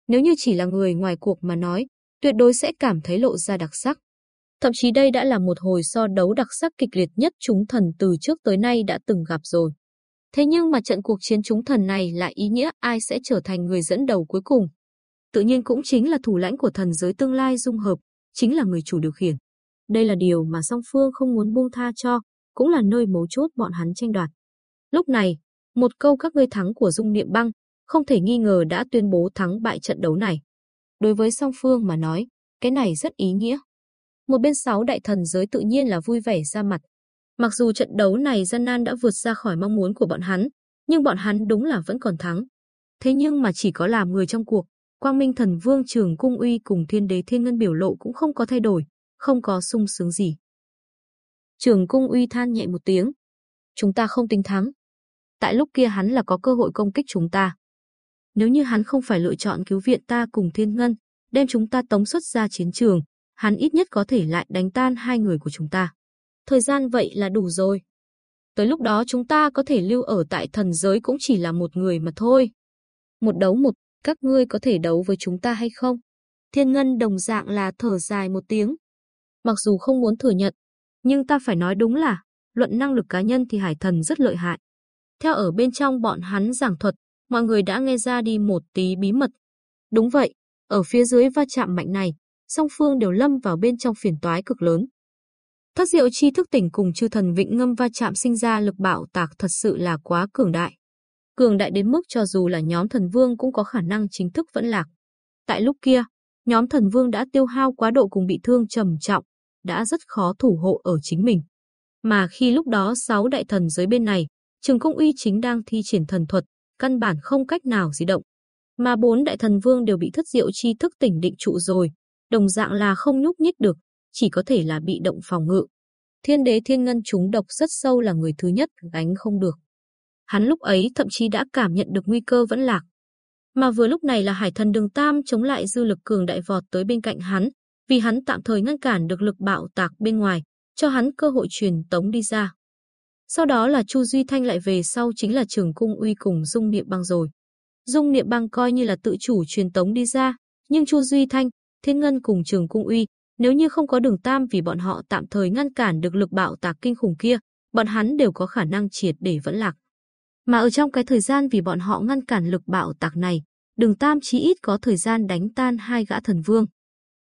Nếu như chỉ là người ngoài cuộc mà nói, tuyệt đối sẽ cảm thấy lộ ra đặc sắc. Thậm chí đây đã là một hồi so đấu đặc sắc kịch liệt nhất chúng thần từ trước tới nay đã từng gặp rồi. Thế nhưng mà trận cuộc chiến chúng thần này lại ý nghĩa ai sẽ trở thành người dẫn đầu cuối cùng. Tự nhiên cũng chính là thủ lãnh của thần giới tương lai dung hợp, chính là người chủ điều khiển. Đây là điều mà song phương không muốn buông tha cho, cũng là nơi mấu chốt bọn hắn tranh đoạt. Lúc này, một câu các ngươi thắng của Dung Niệm Băng, không thể nghi ngờ đã tuyên bố thắng bại trận đấu này. Đối với song phương mà nói, cái này rất ý nghĩa. Một bên sáu đại thần giới tự nhiên là vui vẻ ra mặt, Mặc dù trận đấu này gian nan đã vượt ra khỏi mong muốn của bọn hắn, nhưng bọn hắn đúng là vẫn còn thắng. Thế nhưng mà chỉ có làm người trong cuộc, Quang Minh Thần Vương Trường Cung Uy cùng Thiên Đế Thiên Ngân biểu lộ cũng không có thay đổi, không có sung sướng gì. Trường Cung Uy than nhẹ một tiếng. Chúng ta không tính thắng. Tại lúc kia hắn là có cơ hội công kích chúng ta. Nếu như hắn không phải lựa chọn cứu viện ta cùng Thiên Ngân, đem chúng ta tống xuất ra chiến trường, hắn ít nhất có thể lại đánh tan hai người của chúng ta. Thời gian vậy là đủ rồi. Tới lúc đó chúng ta có thể lưu ở tại thần giới cũng chỉ là một người mà thôi. Một đấu một, các ngươi có thể đấu với chúng ta hay không? Thiên Ngân đồng dạng là thở dài một tiếng. Mặc dù không muốn thừa nhận, nhưng ta phải nói đúng là, luận năng lực cá nhân thì Hải Thần rất lợi hại. Theo ở bên trong bọn hắn giảng thuật, mọi người đã nghe ra đi một tí bí mật. Đúng vậy, ở phía dưới va chạm mạnh này, song phương đều lâm vào bên trong phiền toái cực lớn. Thất diệu chi thức tỉnh cùng chư thần vịnh ngâm va chạm sinh ra lực bạo tạc thật sự là quá cường đại. Cường đại đến mức cho dù là nhóm thần vương cũng có khả năng chính thức vẫn lạc. Tại lúc kia, nhóm thần vương đã tiêu hao quá độ cùng bị thương trầm trọng, đã rất khó thủ hộ ở chính mình. Mà khi lúc đó sáu đại thần dưới bên này, Trường Công Uy chính đang thi triển thần thuật, căn bản không cách nào di động. Mà bốn đại thần vương đều bị thất diệu chi thức tỉnh định trụ rồi, đồng dạng là không nhúc nhích được, chỉ có thể là bị động phòng ngự. Thiên đế thiên ngân chúng độc rất sâu là người thứ nhất gánh không được. Hắn lúc ấy thậm chí đã cảm nhận được nguy cơ vẫn lạc. Mà vừa lúc này là hải thần đường tam chống lại dư lực cường đại vọt tới bên cạnh hắn, vì hắn tạm thời ngăn cản được lực bạo tạc bên ngoài, cho hắn cơ hội truyền tống đi ra. Sau đó là Chu Duy Thanh lại về sau chính là Trường Cung Uy cùng Dung Niệm Băng rồi. Dung Niệm Băng coi như là tự chủ truyền tống đi ra, nhưng Chu Duy Thanh, Thiên Ngân cùng Trường Cung Uy, nếu như không có đường Tam vì bọn họ tạm thời ngăn cản được lực bạo tạc kinh khủng kia, bọn hắn đều có khả năng triệt để vẫn lạc. Mà ở trong cái thời gian vì bọn họ ngăn cản lực bạo tạc này, đường Tam chí ít có thời gian đánh tan hai gã thần vương.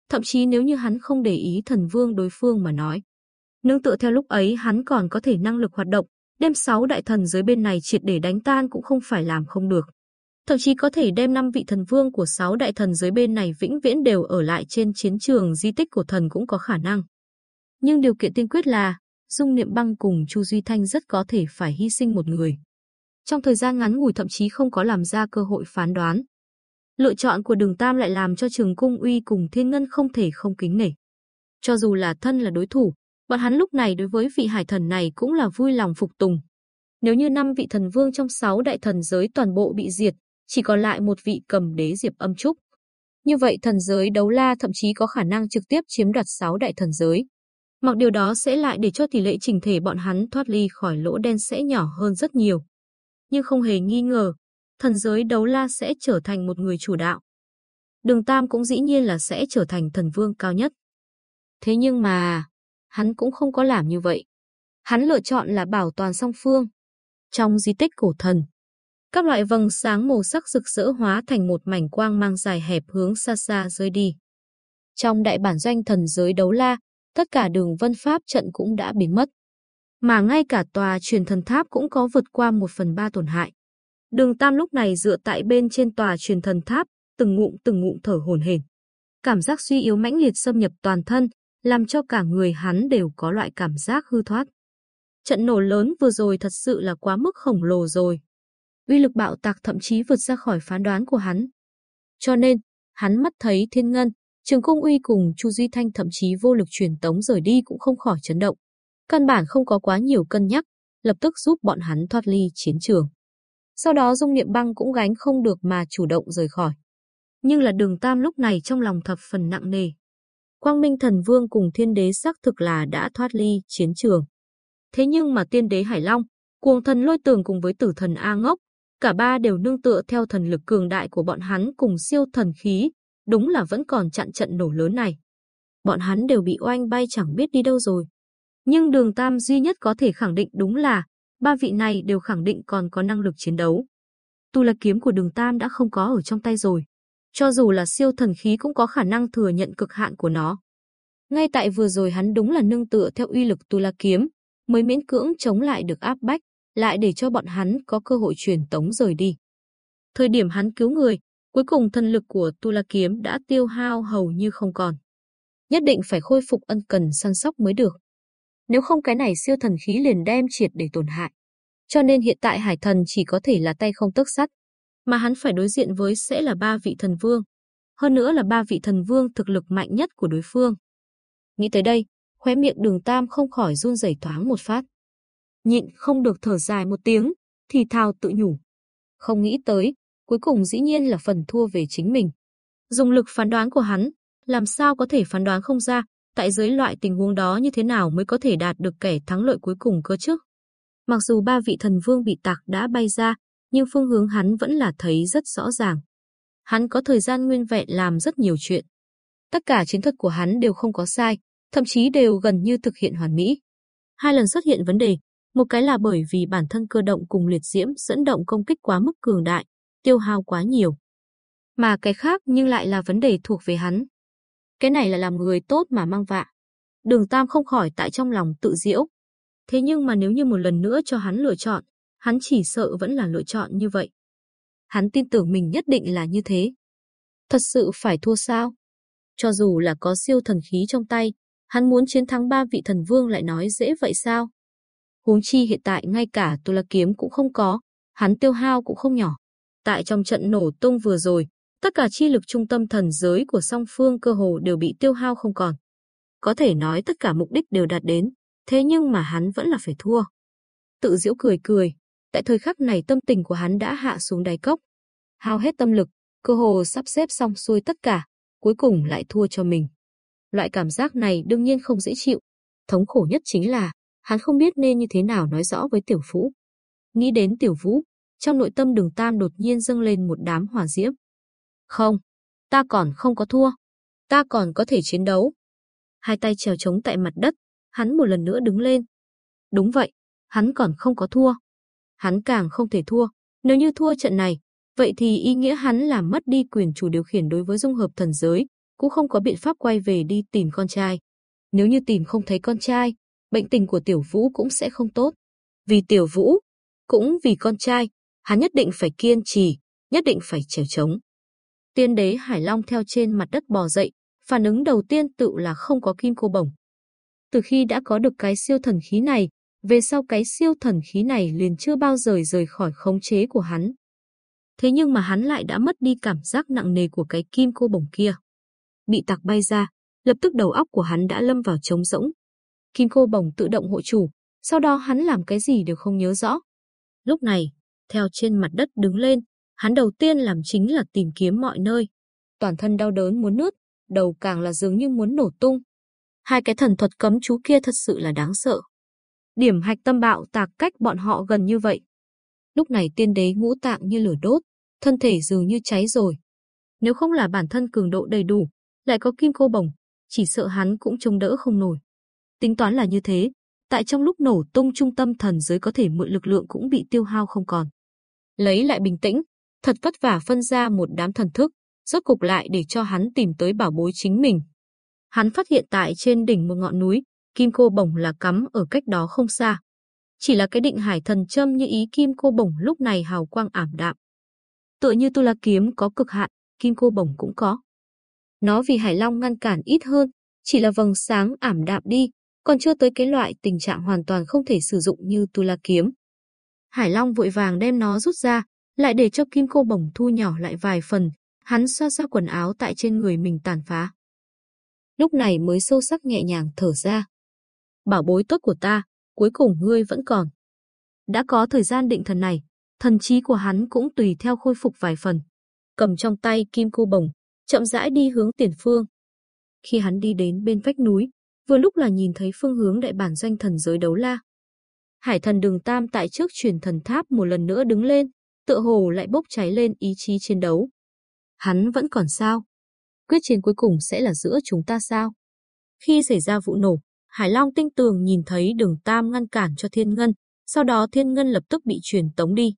Thậm chí nếu như hắn không để ý thần vương đối phương mà nói. Nương tựa theo lúc ấy hắn còn có thể năng lực hoạt động, đem sáu đại thần dưới bên này triệt để đánh tan cũng không phải làm không được thậm chí có thể đem năm vị thần vương của sáu đại thần dưới bên này vĩnh viễn đều ở lại trên chiến trường di tích của thần cũng có khả năng. Nhưng điều kiện tiên quyết là, Dung Niệm Băng cùng Chu Duy Thanh rất có thể phải hy sinh một người. Trong thời gian ngắn ngủi thậm chí không có làm ra cơ hội phán đoán. Lựa chọn của Đường Tam lại làm cho Trường Cung Uy cùng Thiên Ngân không thể không kính nể. Cho dù là thân là đối thủ, bọn hắn lúc này đối với vị hải thần này cũng là vui lòng phục tùng. Nếu như năm vị thần vương trong sáu đại thần giới toàn bộ bị diệt, chỉ còn lại một vị cầm đế diệp âm trúc. Như vậy thần giới đấu la thậm chí có khả năng trực tiếp chiếm đoạt sáu đại thần giới. Mặc điều đó sẽ lại để cho tỷ lệ trình thể bọn hắn thoát ly khỏi lỗ đen sẽ nhỏ hơn rất nhiều. Nhưng không hề nghi ngờ, thần giới đấu la sẽ trở thành một người chủ đạo. Đường Tam cũng dĩ nhiên là sẽ trở thành thần vương cao nhất. Thế nhưng mà, hắn cũng không có làm như vậy. Hắn lựa chọn là bảo toàn song phương. Trong di tích cổ thần, các loại vầng sáng màu sắc rực rỡ hóa thành một mảnh quang mang dài hẹp hướng xa xa rơi đi. Trong đại bản doanh thần giới đấu la, tất cả đường vân pháp trận cũng đã biến mất. Mà ngay cả tòa truyền thần tháp cũng có vượt qua một phần ba tổn hại. Đường Tam lúc này dựa tại bên trên tòa truyền thần tháp, từng ngụm từng ngụm thở hổn hển. Cảm giác suy yếu mãnh liệt xâm nhập toàn thân, làm cho cả người hắn đều có loại cảm giác hư thoát. Trận nổ lớn vừa rồi thật sự là quá mức khổng lồ rồi uy lực bạo tạc thậm chí vượt ra khỏi phán đoán của hắn. Cho nên, hắn mắt thấy Thiên Ngân, Trường Cung Uy cùng Chu Duy Thanh thậm chí vô lực truyền tống rời đi cũng không khỏi chấn động. Căn bản không có quá nhiều cân nhắc, lập tức giúp bọn hắn thoát ly chiến trường. Sau đó Dung Niệm Băng cũng gánh không được mà chủ động rời khỏi. Nhưng là Đường Tam lúc này trong lòng thập phần nặng nề. Quang Minh Thần Vương cùng Thiên Đế xác thực là đã thoát ly chiến trường. Thế nhưng mà Tiên Đế Hải Long, Cuồng Thần Lôi Tường cùng với Tử Thần A Ngốc Cả ba đều nương tựa theo thần lực cường đại của bọn hắn cùng siêu thần khí, đúng là vẫn còn chặn trận nổ lớn này. Bọn hắn đều bị oanh bay chẳng biết đi đâu rồi. Nhưng đường Tam duy nhất có thể khẳng định đúng là, ba vị này đều khẳng định còn có năng lực chiến đấu. Tu la kiếm của đường Tam đã không có ở trong tay rồi. Cho dù là siêu thần khí cũng có khả năng thừa nhận cực hạn của nó. Ngay tại vừa rồi hắn đúng là nương tựa theo uy lực tu la kiếm, mới miễn cưỡng chống lại được áp bách, lại để cho bọn hắn có cơ hội truyền tống rời đi. Thời điểm hắn cứu người, cuối cùng thân lực của Tu La Kiếm đã tiêu hao hầu như không còn. Nhất định phải khôi phục ân cần săn sóc mới được. Nếu không cái này siêu thần khí liền đem triệt để tổn hại. Cho nên hiện tại hải thần chỉ có thể là tay không tấc sắt mà hắn phải đối diện với sẽ là ba vị thần vương. Hơn nữa là ba vị thần vương thực lực mạnh nhất của đối phương. Nghĩ tới đây, khóe miệng đường tam không khỏi run rẩy thoáng một phát. Nhịn không được thở dài một tiếng, thì thào tự nhủ. Không nghĩ tới, cuối cùng dĩ nhiên là phần thua về chính mình. Dùng lực phán đoán của hắn, làm sao có thể phán đoán không ra, tại dưới loại tình huống đó như thế nào mới có thể đạt được kẻ thắng lợi cuối cùng cơ chứ. Mặc dù ba vị thần vương bị tạc đã bay ra, nhưng phương hướng hắn vẫn là thấy rất rõ ràng. Hắn có thời gian nguyên vẹn làm rất nhiều chuyện. Tất cả chiến thuật của hắn đều không có sai, thậm chí đều gần như thực hiện hoàn mỹ. Hai lần xuất hiện vấn đề, một cái là bởi vì bản thân cơ động cùng liệt diễm dẫn động công kích quá mức cường đại, tiêu hao quá nhiều. Mà cái khác nhưng lại là vấn đề thuộc về hắn. Cái này là làm người tốt mà mang vạ. Đường Tam không khỏi tại trong lòng tự diễu. Thế nhưng mà nếu như một lần nữa cho hắn lựa chọn, hắn chỉ sợ vẫn là lựa chọn như vậy. Hắn tin tưởng mình nhất định là như thế. Thật sự phải thua sao? Cho dù là có siêu thần khí trong tay, hắn muốn chiến thắng ba vị thần vương lại nói dễ vậy sao? Huống chi hiện tại ngay cả tu la kiếm cũng không có, hắn tiêu hao cũng không nhỏ. Tại trong trận nổ tung vừa rồi, tất cả chi lực trung tâm thần giới của song phương cơ hồ đều bị tiêu hao không còn. Có thể nói tất cả mục đích đều đạt đến, thế nhưng mà hắn vẫn là phải thua. Tự diễu cười cười, tại thời khắc này tâm tình của hắn đã hạ xuống đáy cốc. Hao hết tâm lực, cơ hồ sắp xếp xong xuôi tất cả, cuối cùng lại thua cho mình. Loại cảm giác này đương nhiên không dễ chịu. Thống khổ nhất chính là, hắn không biết nên như thế nào nói rõ với Tiểu Vũ. Nghĩ đến Tiểu Vũ, trong nội tâm đường Tam đột nhiên dâng lên một đám hỏa diễm. Không, ta còn không có thua. Ta còn có thể chiến đấu. Hai tay trèo trống tại mặt đất, hắn một lần nữa đứng lên. Đúng vậy, hắn còn không có thua. Hắn càng không thể thua. Nếu như thua trận này, vậy thì ý nghĩa hắn làm mất đi quyền chủ điều khiển đối với dung hợp thần giới, cũng không có biện pháp quay về đi tìm con trai. Nếu như tìm không thấy con trai, bệnh tình của Tiểu Vũ cũng sẽ không tốt. Vì Tiểu Vũ, cũng vì con trai, hắn nhất định phải kiên trì, nhất định phải trèo trống. Tiên đế Hải Long theo trên mặt đất bò dậy, phản ứng đầu tiên tự là không có kim cô bổng. Từ khi đã có được cái siêu thần khí này, về sau cái siêu thần khí này liền chưa bao giờ rời khỏi khống chế của hắn. Thế nhưng mà hắn lại đã mất đi cảm giác nặng nề của cái kim cô bổng kia. Bị tạc bay ra, lập tức đầu óc của hắn đã lâm vào trống rỗng. Kim cô bổng tự động hộ chủ, sau đó hắn làm cái gì đều không nhớ rõ. Lúc này, theo trên mặt đất đứng lên, hắn đầu tiên làm chính là tìm kiếm mọi nơi. Toàn thân đau đớn muốn nứt, đầu càng là dường như muốn nổ tung. Hai cái thần thuật cấm chú kia thật sự là đáng sợ. Điểm hạch tâm bạo tạc cách bọn họ gần như vậy. Lúc này tiên đế ngũ tạng như lửa đốt, thân thể dường như cháy rồi. Nếu không là bản thân cường độ đầy đủ, lại có kim cô bổng, chỉ sợ hắn cũng trông đỡ không nổi. Tính toán là như thế, tại trong lúc nổ tung trung tâm thần giới có thể mượn lực lượng cũng bị tiêu hao không còn. Lấy lại bình tĩnh, thật vất vả phân ra một đám thần thức, rốt cục lại để cho hắn tìm tới bảo bối chính mình. Hắn phát hiện tại trên đỉnh một ngọn núi, kim cô bổng là cắm ở cách đó không xa. Chỉ là cái định hải thần châm như ý kim cô bổng lúc này hào quang ảm đạm. Tựa như tu la kiếm có cực hạn, kim cô bổng cũng có. Nó vì hải long ngăn cản ít hơn, chỉ là vầng sáng ảm đạm đi, còn chưa tới cái loại tình trạng hoàn toàn không thể sử dụng như tu la kiếm. Hải Long vội vàng đem nó rút ra, lại để cho kim cô bổng thu nhỏ lại vài phần, hắn xoa xoa quần áo tại trên người mình tàn phá. Lúc này mới sâu sắc nhẹ nhàng thở ra. Bảo bối tốt của ta, cuối cùng ngươi vẫn còn. Đã có thời gian định thần này, thần trí của hắn cũng tùy theo khôi phục vài phần. Cầm trong tay kim cô bổng, chậm rãi đi hướng tiền phương. Khi hắn đi đến bên vách núi, vừa lúc là nhìn thấy phương hướng đại bản doanh thần giới đấu la. Hải thần đường tam tại trước truyền thần tháp một lần nữa đứng lên, tựa hồ lại bốc cháy lên ý chí chiến đấu. Hắn vẫn còn sao? Quyết chiến cuối cùng sẽ là giữa chúng ta sao? Khi xảy ra vụ nổ, Hải Long tinh tường nhìn thấy đường Tam ngăn cản cho Thiên Ngân, sau đó Thiên Ngân lập tức bị truyền tống đi.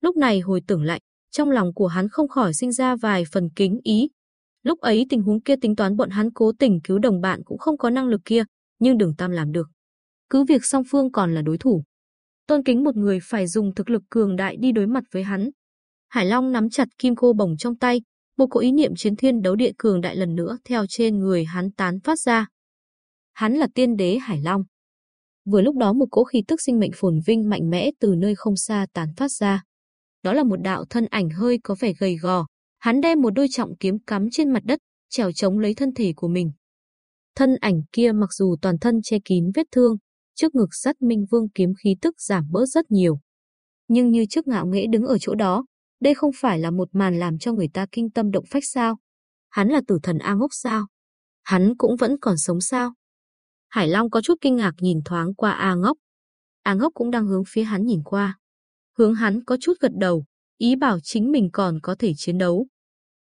Lúc này hồi tưởng lại, trong lòng của hắn không khỏi sinh ra vài phần kính ý. Lúc ấy tình huống kia tính toán bọn hắn cố tình cứu đồng bạn cũng không có năng lực kia, nhưng đường Tam làm được. Cứ việc song phương còn là đối thủ, tôn kính một người phải dùng thực lực cường đại đi đối mặt với hắn. Hải Long nắm chặt kim cô bồng trong tay, một cỗ ý niệm chiến thiên đấu địa cường đại lần nữa theo trên người hắn tán phát ra. Hắn là tiên đế Hải Long. Vừa lúc đó một cỗ khí tức sinh mệnh phồn vinh mạnh mẽ từ nơi không xa tán phát ra. đó là một đạo thân ảnh hơi có vẻ gầy gò, hắn đem một đôi trọng kiếm cắm trên mặt đất, trèo chống lấy thân thể của mình. Thân ảnh kia mặc dù toàn thân che kín vết thương, trước ngực sắt Minh Vương kiếm khí tức giảm bớt rất nhiều. Nhưng như trước ngạo nghễ đứng ở chỗ đó, đây không phải là một màn làm cho người ta kinh tâm động phách sao? Hắn là tử thần A Ngốc sao? Hắn cũng vẫn còn sống sao? Hải Long có chút kinh ngạc nhìn thoáng qua A Ngốc. A Ngốc cũng đang hướng phía hắn nhìn qua. Hướng hắn có chút gật đầu, ý bảo chính mình còn có thể chiến đấu.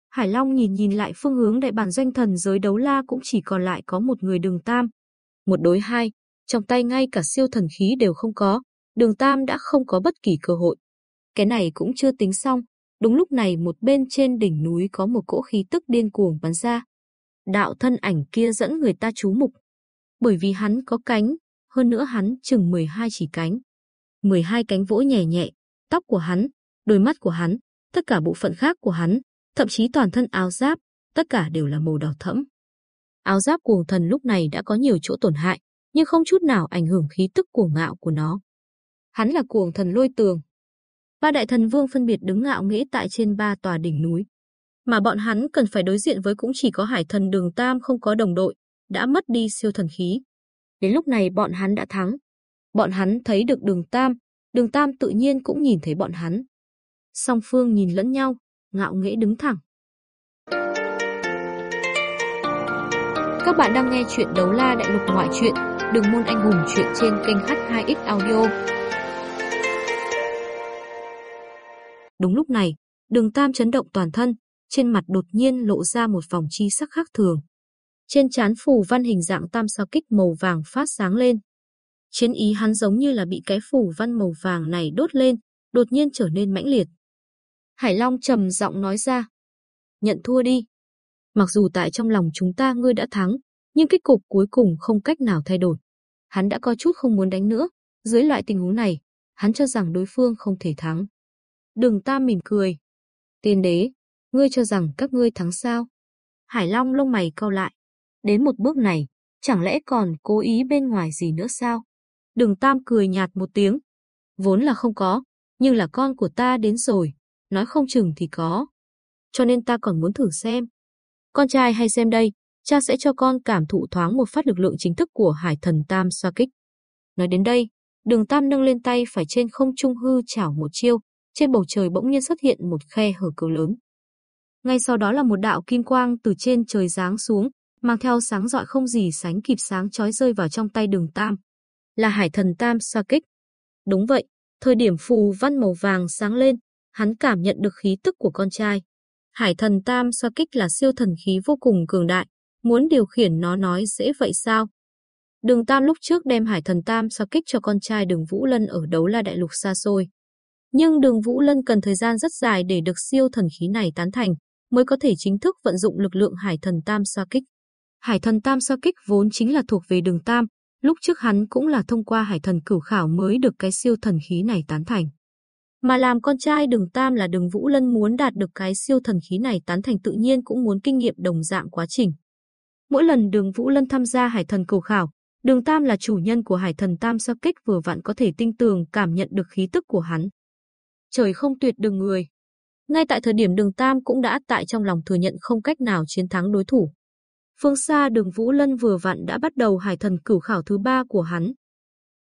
Hải Long nhìn nhìn lại phương hướng đại bản doanh thần giới đấu la cũng chỉ còn lại có một người đường tam. Một đối hai, trong tay ngay cả siêu thần khí đều không có, đường tam đã không có bất kỳ cơ hội. Cái này cũng chưa tính xong, đúng lúc này một bên trên đỉnh núi có một cỗ khí tức điên cuồng bắn ra. Đạo thân ảnh kia dẫn người ta chú mục. Bởi vì hắn có cánh, hơn nữa hắn chừng 12 chỉ cánh. 12 cánh vỗ nhẹ nhẹ, tóc của hắn, đôi mắt của hắn, tất cả bộ phận khác của hắn, thậm chí toàn thân áo giáp, tất cả đều là màu đỏ thẫm. Áo giáp cuồng thần lúc này đã có nhiều chỗ tổn hại, nhưng không chút nào ảnh hưởng khí tức cuồng ngạo của nó. Hắn là cuồng thần lôi tường. Ba đại thần vương phân biệt đứng ngạo nghễ tại trên ba tòa đỉnh núi. Mà bọn hắn cần phải đối diện với cũng chỉ có hải thần đường Tam không có đồng đội, đã mất đi siêu thần khí. Đến lúc này bọn hắn đã thắng. Bọn hắn thấy được đường Tam, đường Tam tự nhiên cũng nhìn thấy bọn hắn. Song phương nhìn lẫn nhau, ngạo nghễ đứng thẳng. Các bạn đang nghe chuyện đấu la đại lục ngoại truyện, đường môn anh hùng chuyện trên kênh H2X Audio. Đúng lúc này, đường Tam chấn động toàn thân, trên mặt đột nhiên lộ ra một vòng chi sắc khác thường. Trên trán phủ văn hình dạng tam sao kích màu vàng phát sáng lên. Chiến ý hắn giống như là bị cái phủ văn màu vàng này đốt lên, đột nhiên trở nên mãnh liệt. Hải Long trầm giọng nói ra. Nhận thua đi. Mặc dù tại trong lòng chúng ta ngươi đã thắng, nhưng kết cục cuối cùng không cách nào thay đổi. Hắn đã có chút không muốn đánh nữa. Dưới loại tình huống này, hắn cho rằng đối phương không thể thắng. Đường Tam mỉm cười. Tiên đế, ngươi cho rằng các ngươi thắng sao? Hải Long lông mày cau lại. Đến một bước này, chẳng lẽ còn cố ý bên ngoài gì nữa sao? Đường Tam cười nhạt một tiếng. Vốn là không có, nhưng là con của ta đến rồi, nói không chừng thì có. Cho nên ta còn muốn thử xem. Con trai hay xem đây, cha sẽ cho con cảm thụ thoáng một phát lực lượng chính thức của hải thần Tam xoa kích. Nói đến đây, đường Tam nâng lên tay phải trên không trung hư chảo một chiêu, trên bầu trời bỗng nhiên xuất hiện một khe hở cực lớn. Ngay sau đó là một đạo kim quang từ trên trời giáng xuống, mang theo sáng rọi không gì sánh kịp sáng chói rơi vào trong tay đường Tam. Là hải thần Tam sa kích. Đúng vậy, thời điểm phù văn màu vàng sáng lên, hắn cảm nhận được khí tức của con trai. Hải thần Tam sa kích là siêu thần khí vô cùng cường đại, muốn điều khiển nó nói dễ vậy sao? Đường Tam lúc trước đem Hải thần Tam sa kích cho con trai đường Vũ Lân ở đấu la đại lục xa xôi. Nhưng đường Vũ Lân cần thời gian rất dài để được siêu thần khí này tán thành, mới có thể chính thức vận dụng lực lượng Hải thần Tam sa kích. Hải thần Tam sa kích vốn chính là thuộc về đường Tam, lúc trước hắn cũng là thông qua Hải thần cửu khảo mới được cái siêu thần khí này tán thành. Mà làm con trai đường Tam là đường Vũ Lân muốn đạt được cái siêu thần khí này tán thành tự nhiên cũng muốn kinh nghiệm đồng dạng quá trình. Mỗi lần đường Vũ Lân tham gia hải thần cầu khảo, đường Tam là chủ nhân của hải thần Tam sa kích vừa vặn có thể tinh tường cảm nhận được khí tức của hắn. Trời không tuyệt đường người. Ngay tại thời điểm đường Tam cũng đã tại trong lòng thừa nhận không cách nào chiến thắng đối thủ. Phương xa đường Vũ Lân vừa vặn đã bắt đầu hải thần cửu khảo thứ ba của hắn.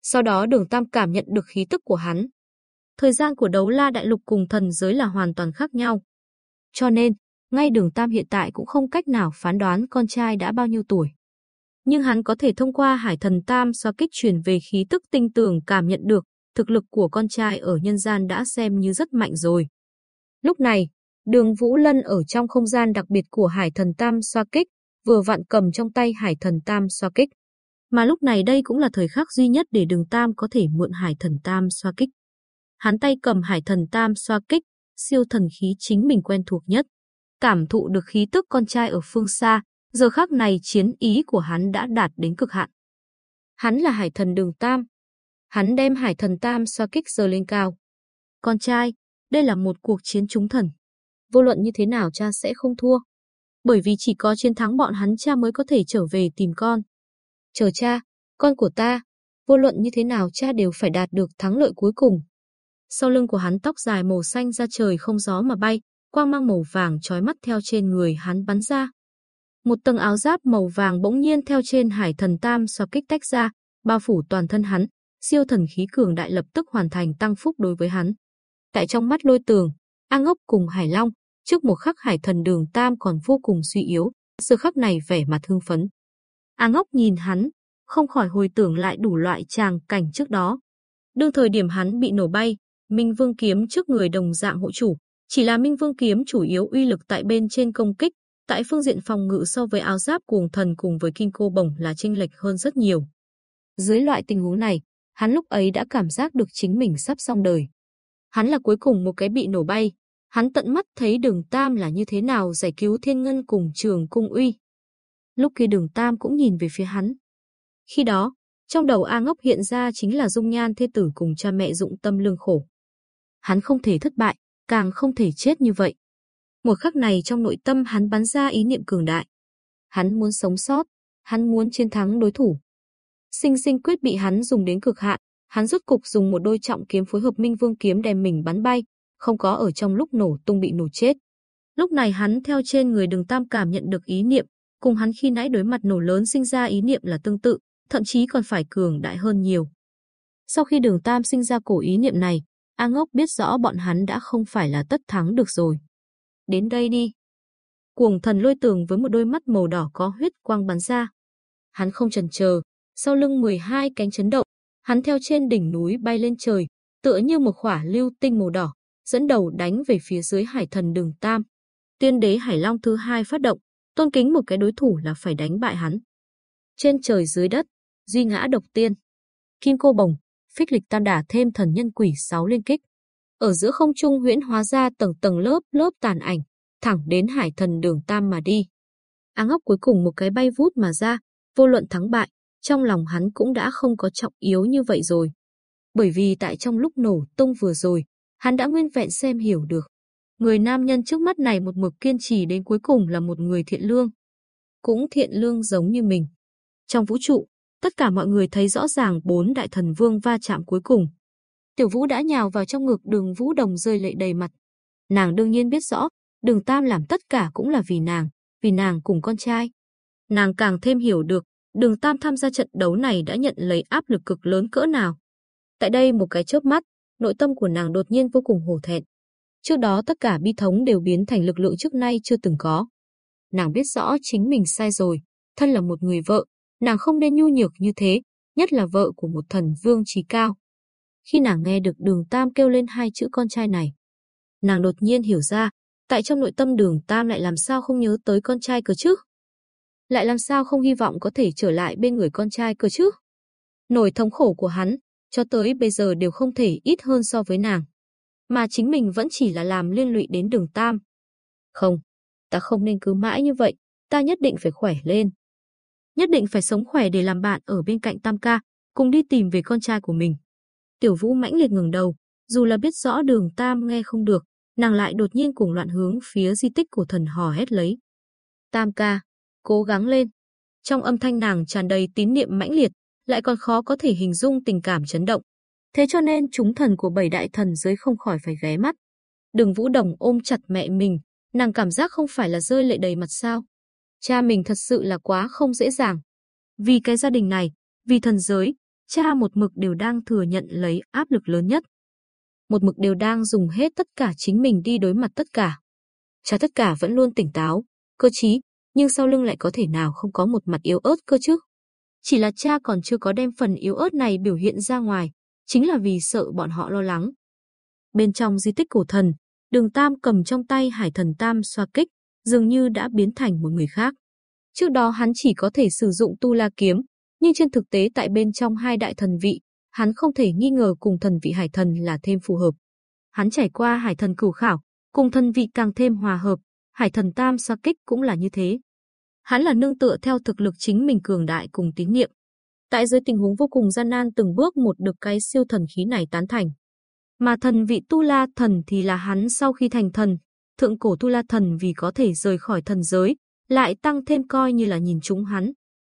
Sau đó đường Tam cảm nhận được khí tức của hắn, Thời gian của đấu la đại lục cùng thần giới là hoàn toàn khác nhau. Cho nên, ngay đường Tam hiện tại cũng không cách nào phán đoán con trai đã bao nhiêu tuổi. Nhưng hắn có thể thông qua hải thần Tam xoa kích truyền về khí tức tinh tường cảm nhận được thực lực của con trai ở nhân gian đã xem như rất mạnh rồi. Lúc này, đường Vũ Lân ở trong không gian đặc biệt của hải thần Tam xoa kích, vừa vặn cầm trong tay hải thần Tam xoa kích. Mà lúc này đây cũng là thời khắc duy nhất để đường Tam có thể mượn hải thần Tam xoa kích hắn tay cầm hải thần tam xoa kích, siêu thần khí chính mình quen thuộc nhất. Cảm thụ được khí tức con trai ở phương xa, giờ khắc này chiến ý của hắn đã đạt đến cực hạn. Hắn là hải thần đường tam. Hắn đem hải thần tam xoa kích giờ lên cao. Con trai, đây là một cuộc chiến chúng thần. Vô luận như thế nào cha sẽ không thua. Bởi vì chỉ có chiến thắng bọn hắn cha mới có thể trở về tìm con. Chờ cha, con của ta, vô luận như thế nào cha đều phải đạt được thắng lợi cuối cùng. sau lưng của hắn tóc dài màu xanh ra trời không gió mà bay, quang mang màu vàng chói mắt theo trên người hắn bắn ra. Một tầng áo giáp màu vàng bỗng nhiên theo trên hải thần tam xoa kích tách ra, bao phủ toàn thân hắn, siêu thần khí cường đại lập tức hoàn thành tăng phúc đối với hắn. Tại trong mắt lôi tường, A ngốc cùng Hải Long, trước một khắc hải thần đường tam còn vô cùng suy yếu, giờ khắc này vẻ mặt hưng phấn. A ngốc nhìn hắn, không khỏi hồi tưởng lại đủ loại tràng cảnh trước đó. Đương thời điểm hắn bị nổ bay, Minh Vương kiếm trước người đồng dạng hộ chủ, chỉ là Minh Vương kiếm chủ yếu uy lực tại bên trên công kích, tại phương diện phòng ngự so với áo giáp cuồng thần cùng với kinh cô bổng là chênh lệch hơn rất nhiều. Dưới loại tình huống này, hắn lúc ấy đã cảm giác được chính mình sắp xong đời. Hắn là cuối cùng một cái bị nổ bay, hắn tận mắt thấy đường Tam là như thế nào giải cứu thiên ngân cùng trường cung uy. Lúc kia đường Tam cũng nhìn về phía hắn. Khi đó, trong đầu A ngốc hiện ra chính là dung nhan thê tử cùng cha mẹ dụng tâm lương khổ. Hắn không thể thất bại, càng không thể chết như vậy. Một khắc này trong nội tâm hắn bắn ra ý niệm cường đại. Hắn muốn sống sót, hắn muốn chiến thắng đối thủ. Sinh sinh quyết bị hắn dùng đến cực hạn, hắn rút cục dùng một đôi trọng kiếm phối hợp Minh Vương kiếm đem mình bắn bay, không có ở trong lúc nổ tung bị nổ chết. Lúc này hắn theo trên người Đường Tam cảm nhận được ý niệm, cùng hắn khi nãy đối mặt nổ lớn sinh ra ý niệm là tương tự, thậm chí còn phải cường đại hơn nhiều. Sau khi Đường Tam sinh ra cổ ý niệm này, A Ngốc biết rõ bọn hắn đã không phải là tất thắng được rồi. Đến đây đi. Cuồng thần lôi tường với một đôi mắt màu đỏ có huyết quang bắn ra. Hắn không chần chờ, sau lưng 12 cánh chấn động, hắn theo trên đỉnh núi bay lên trời, tựa như một khỏa lưu tinh màu đỏ, dẫn đầu đánh về phía dưới hải thần đường Tam. Tiên đế Hải Long thứ hai phát động, tôn kính một cái đối thủ là phải đánh bại hắn. Trên trời dưới đất, duy ngã độc tiên. Kim cô bồng, phích lịch tam đả thêm thần nhân quỷ sáu liên kích. Ở giữa không trung huyễn hóa ra tầng tầng lớp lớp tàn ảnh, thẳng đến hải thần đường Tam mà đi. Á ngóc cuối cùng một cái bay vút mà ra, vô luận thắng bại, trong lòng hắn cũng đã không có trọng yếu như vậy rồi. Bởi vì tại trong lúc nổ tung vừa rồi, hắn đã nguyên vẹn xem hiểu được. Người nam nhân trước mắt này một mực kiên trì đến cuối cùng là một người thiện lương. Cũng thiện lương giống như mình. Trong vũ trụ, tất cả mọi người thấy rõ ràng bốn đại thần vương va chạm cuối cùng. Tiểu vũ đã nhào vào trong ngực đường vũ đồng rơi lệ đầy mặt. Nàng đương nhiên biết rõ, đường tam làm tất cả cũng là vì nàng, vì nàng cùng con trai. Nàng càng thêm hiểu được, đường tam tham gia trận đấu này đã nhận lấy áp lực cực lớn cỡ nào. Tại đây một cái chớp mắt, nội tâm của nàng đột nhiên vô cùng hổ thẹn. Trước đó tất cả bi thống đều biến thành lực lượng trước nay chưa từng có. Nàng biết rõ chính mình sai rồi, thân là một người vợ, nàng không nên nhu nhược như thế, nhất là vợ của một thần vương trí cao. Khi nàng nghe được đường Tam kêu lên hai chữ con trai này, nàng đột nhiên hiểu ra, tại trong nội tâm đường Tam lại làm sao không nhớ tới con trai cơ chứ? Lại làm sao không hy vọng có thể trở lại bên người con trai cơ chứ? Nổi thống khổ của hắn, cho tới bây giờ đều không thể ít hơn so với nàng. Mà chính mình vẫn chỉ là làm liên lụy đến đường Tam. Không, ta không nên cứ mãi như vậy, ta nhất định phải khỏe lên. Nhất định phải sống khỏe để làm bạn ở bên cạnh Tam ca, cùng đi tìm về con trai của mình. Tiểu Vũ mãnh liệt ngừng đầu, dù là biết rõ đường Tam nghe không được, nàng lại đột nhiên cuồng loạn hướng phía di tích của thần hò hét lấy. Tam ca, cố gắng lên. Trong âm thanh nàng tràn đầy tín niệm mãnh liệt, lại còn khó có thể hình dung tình cảm chấn động. Thế cho nên chúng thần của bảy đại thần giới không khỏi phải ghé mắt. Đường Vũ Đồng ôm chặt mẹ mình, nàng cảm giác không phải là rơi lệ đầy mặt sao. Cha mình thật sự là quá không dễ dàng. Vì cái gia đình này, vì thần giới, cha một mực đều đang thừa nhận lấy áp lực lớn nhất. Một mực đều đang dùng hết tất cả chính mình đi đối mặt tất cả. Cha tất cả vẫn luôn tỉnh táo, cơ trí, nhưng sau lưng lại có thể nào không có một mặt yếu ớt cơ chứ? Chỉ là cha còn chưa có đem phần yếu ớt này biểu hiện ra ngoài, chính là vì sợ bọn họ lo lắng. Bên trong di tích cổ thần, đường Tam cầm trong tay hải thần Tam xoa kích, dường như đã biến thành một người khác. Trước đó hắn chỉ có thể sử dụng tu la kiếm, nhưng trên thực tế tại bên trong hai đại thần vị, hắn không thể nghi ngờ cùng thần vị hải thần là thêm phù hợp. Hắn trải qua hải thần cửu khảo, cùng thần vị càng thêm hòa hợp, hải thần Tam xoa kích cũng là như thế. Hắn là nương tựa theo thực lực chính mình cường đại cùng tín niệm. Tại dưới tình huống vô cùng gian nan từng bước một được cái siêu thần khí này tán thành. Mà thần vị Tu La thần thì là hắn sau khi thành thần, thượng cổ Tu La thần vì có thể rời khỏi thần giới, lại tăng thêm coi như là nhìn chúng hắn.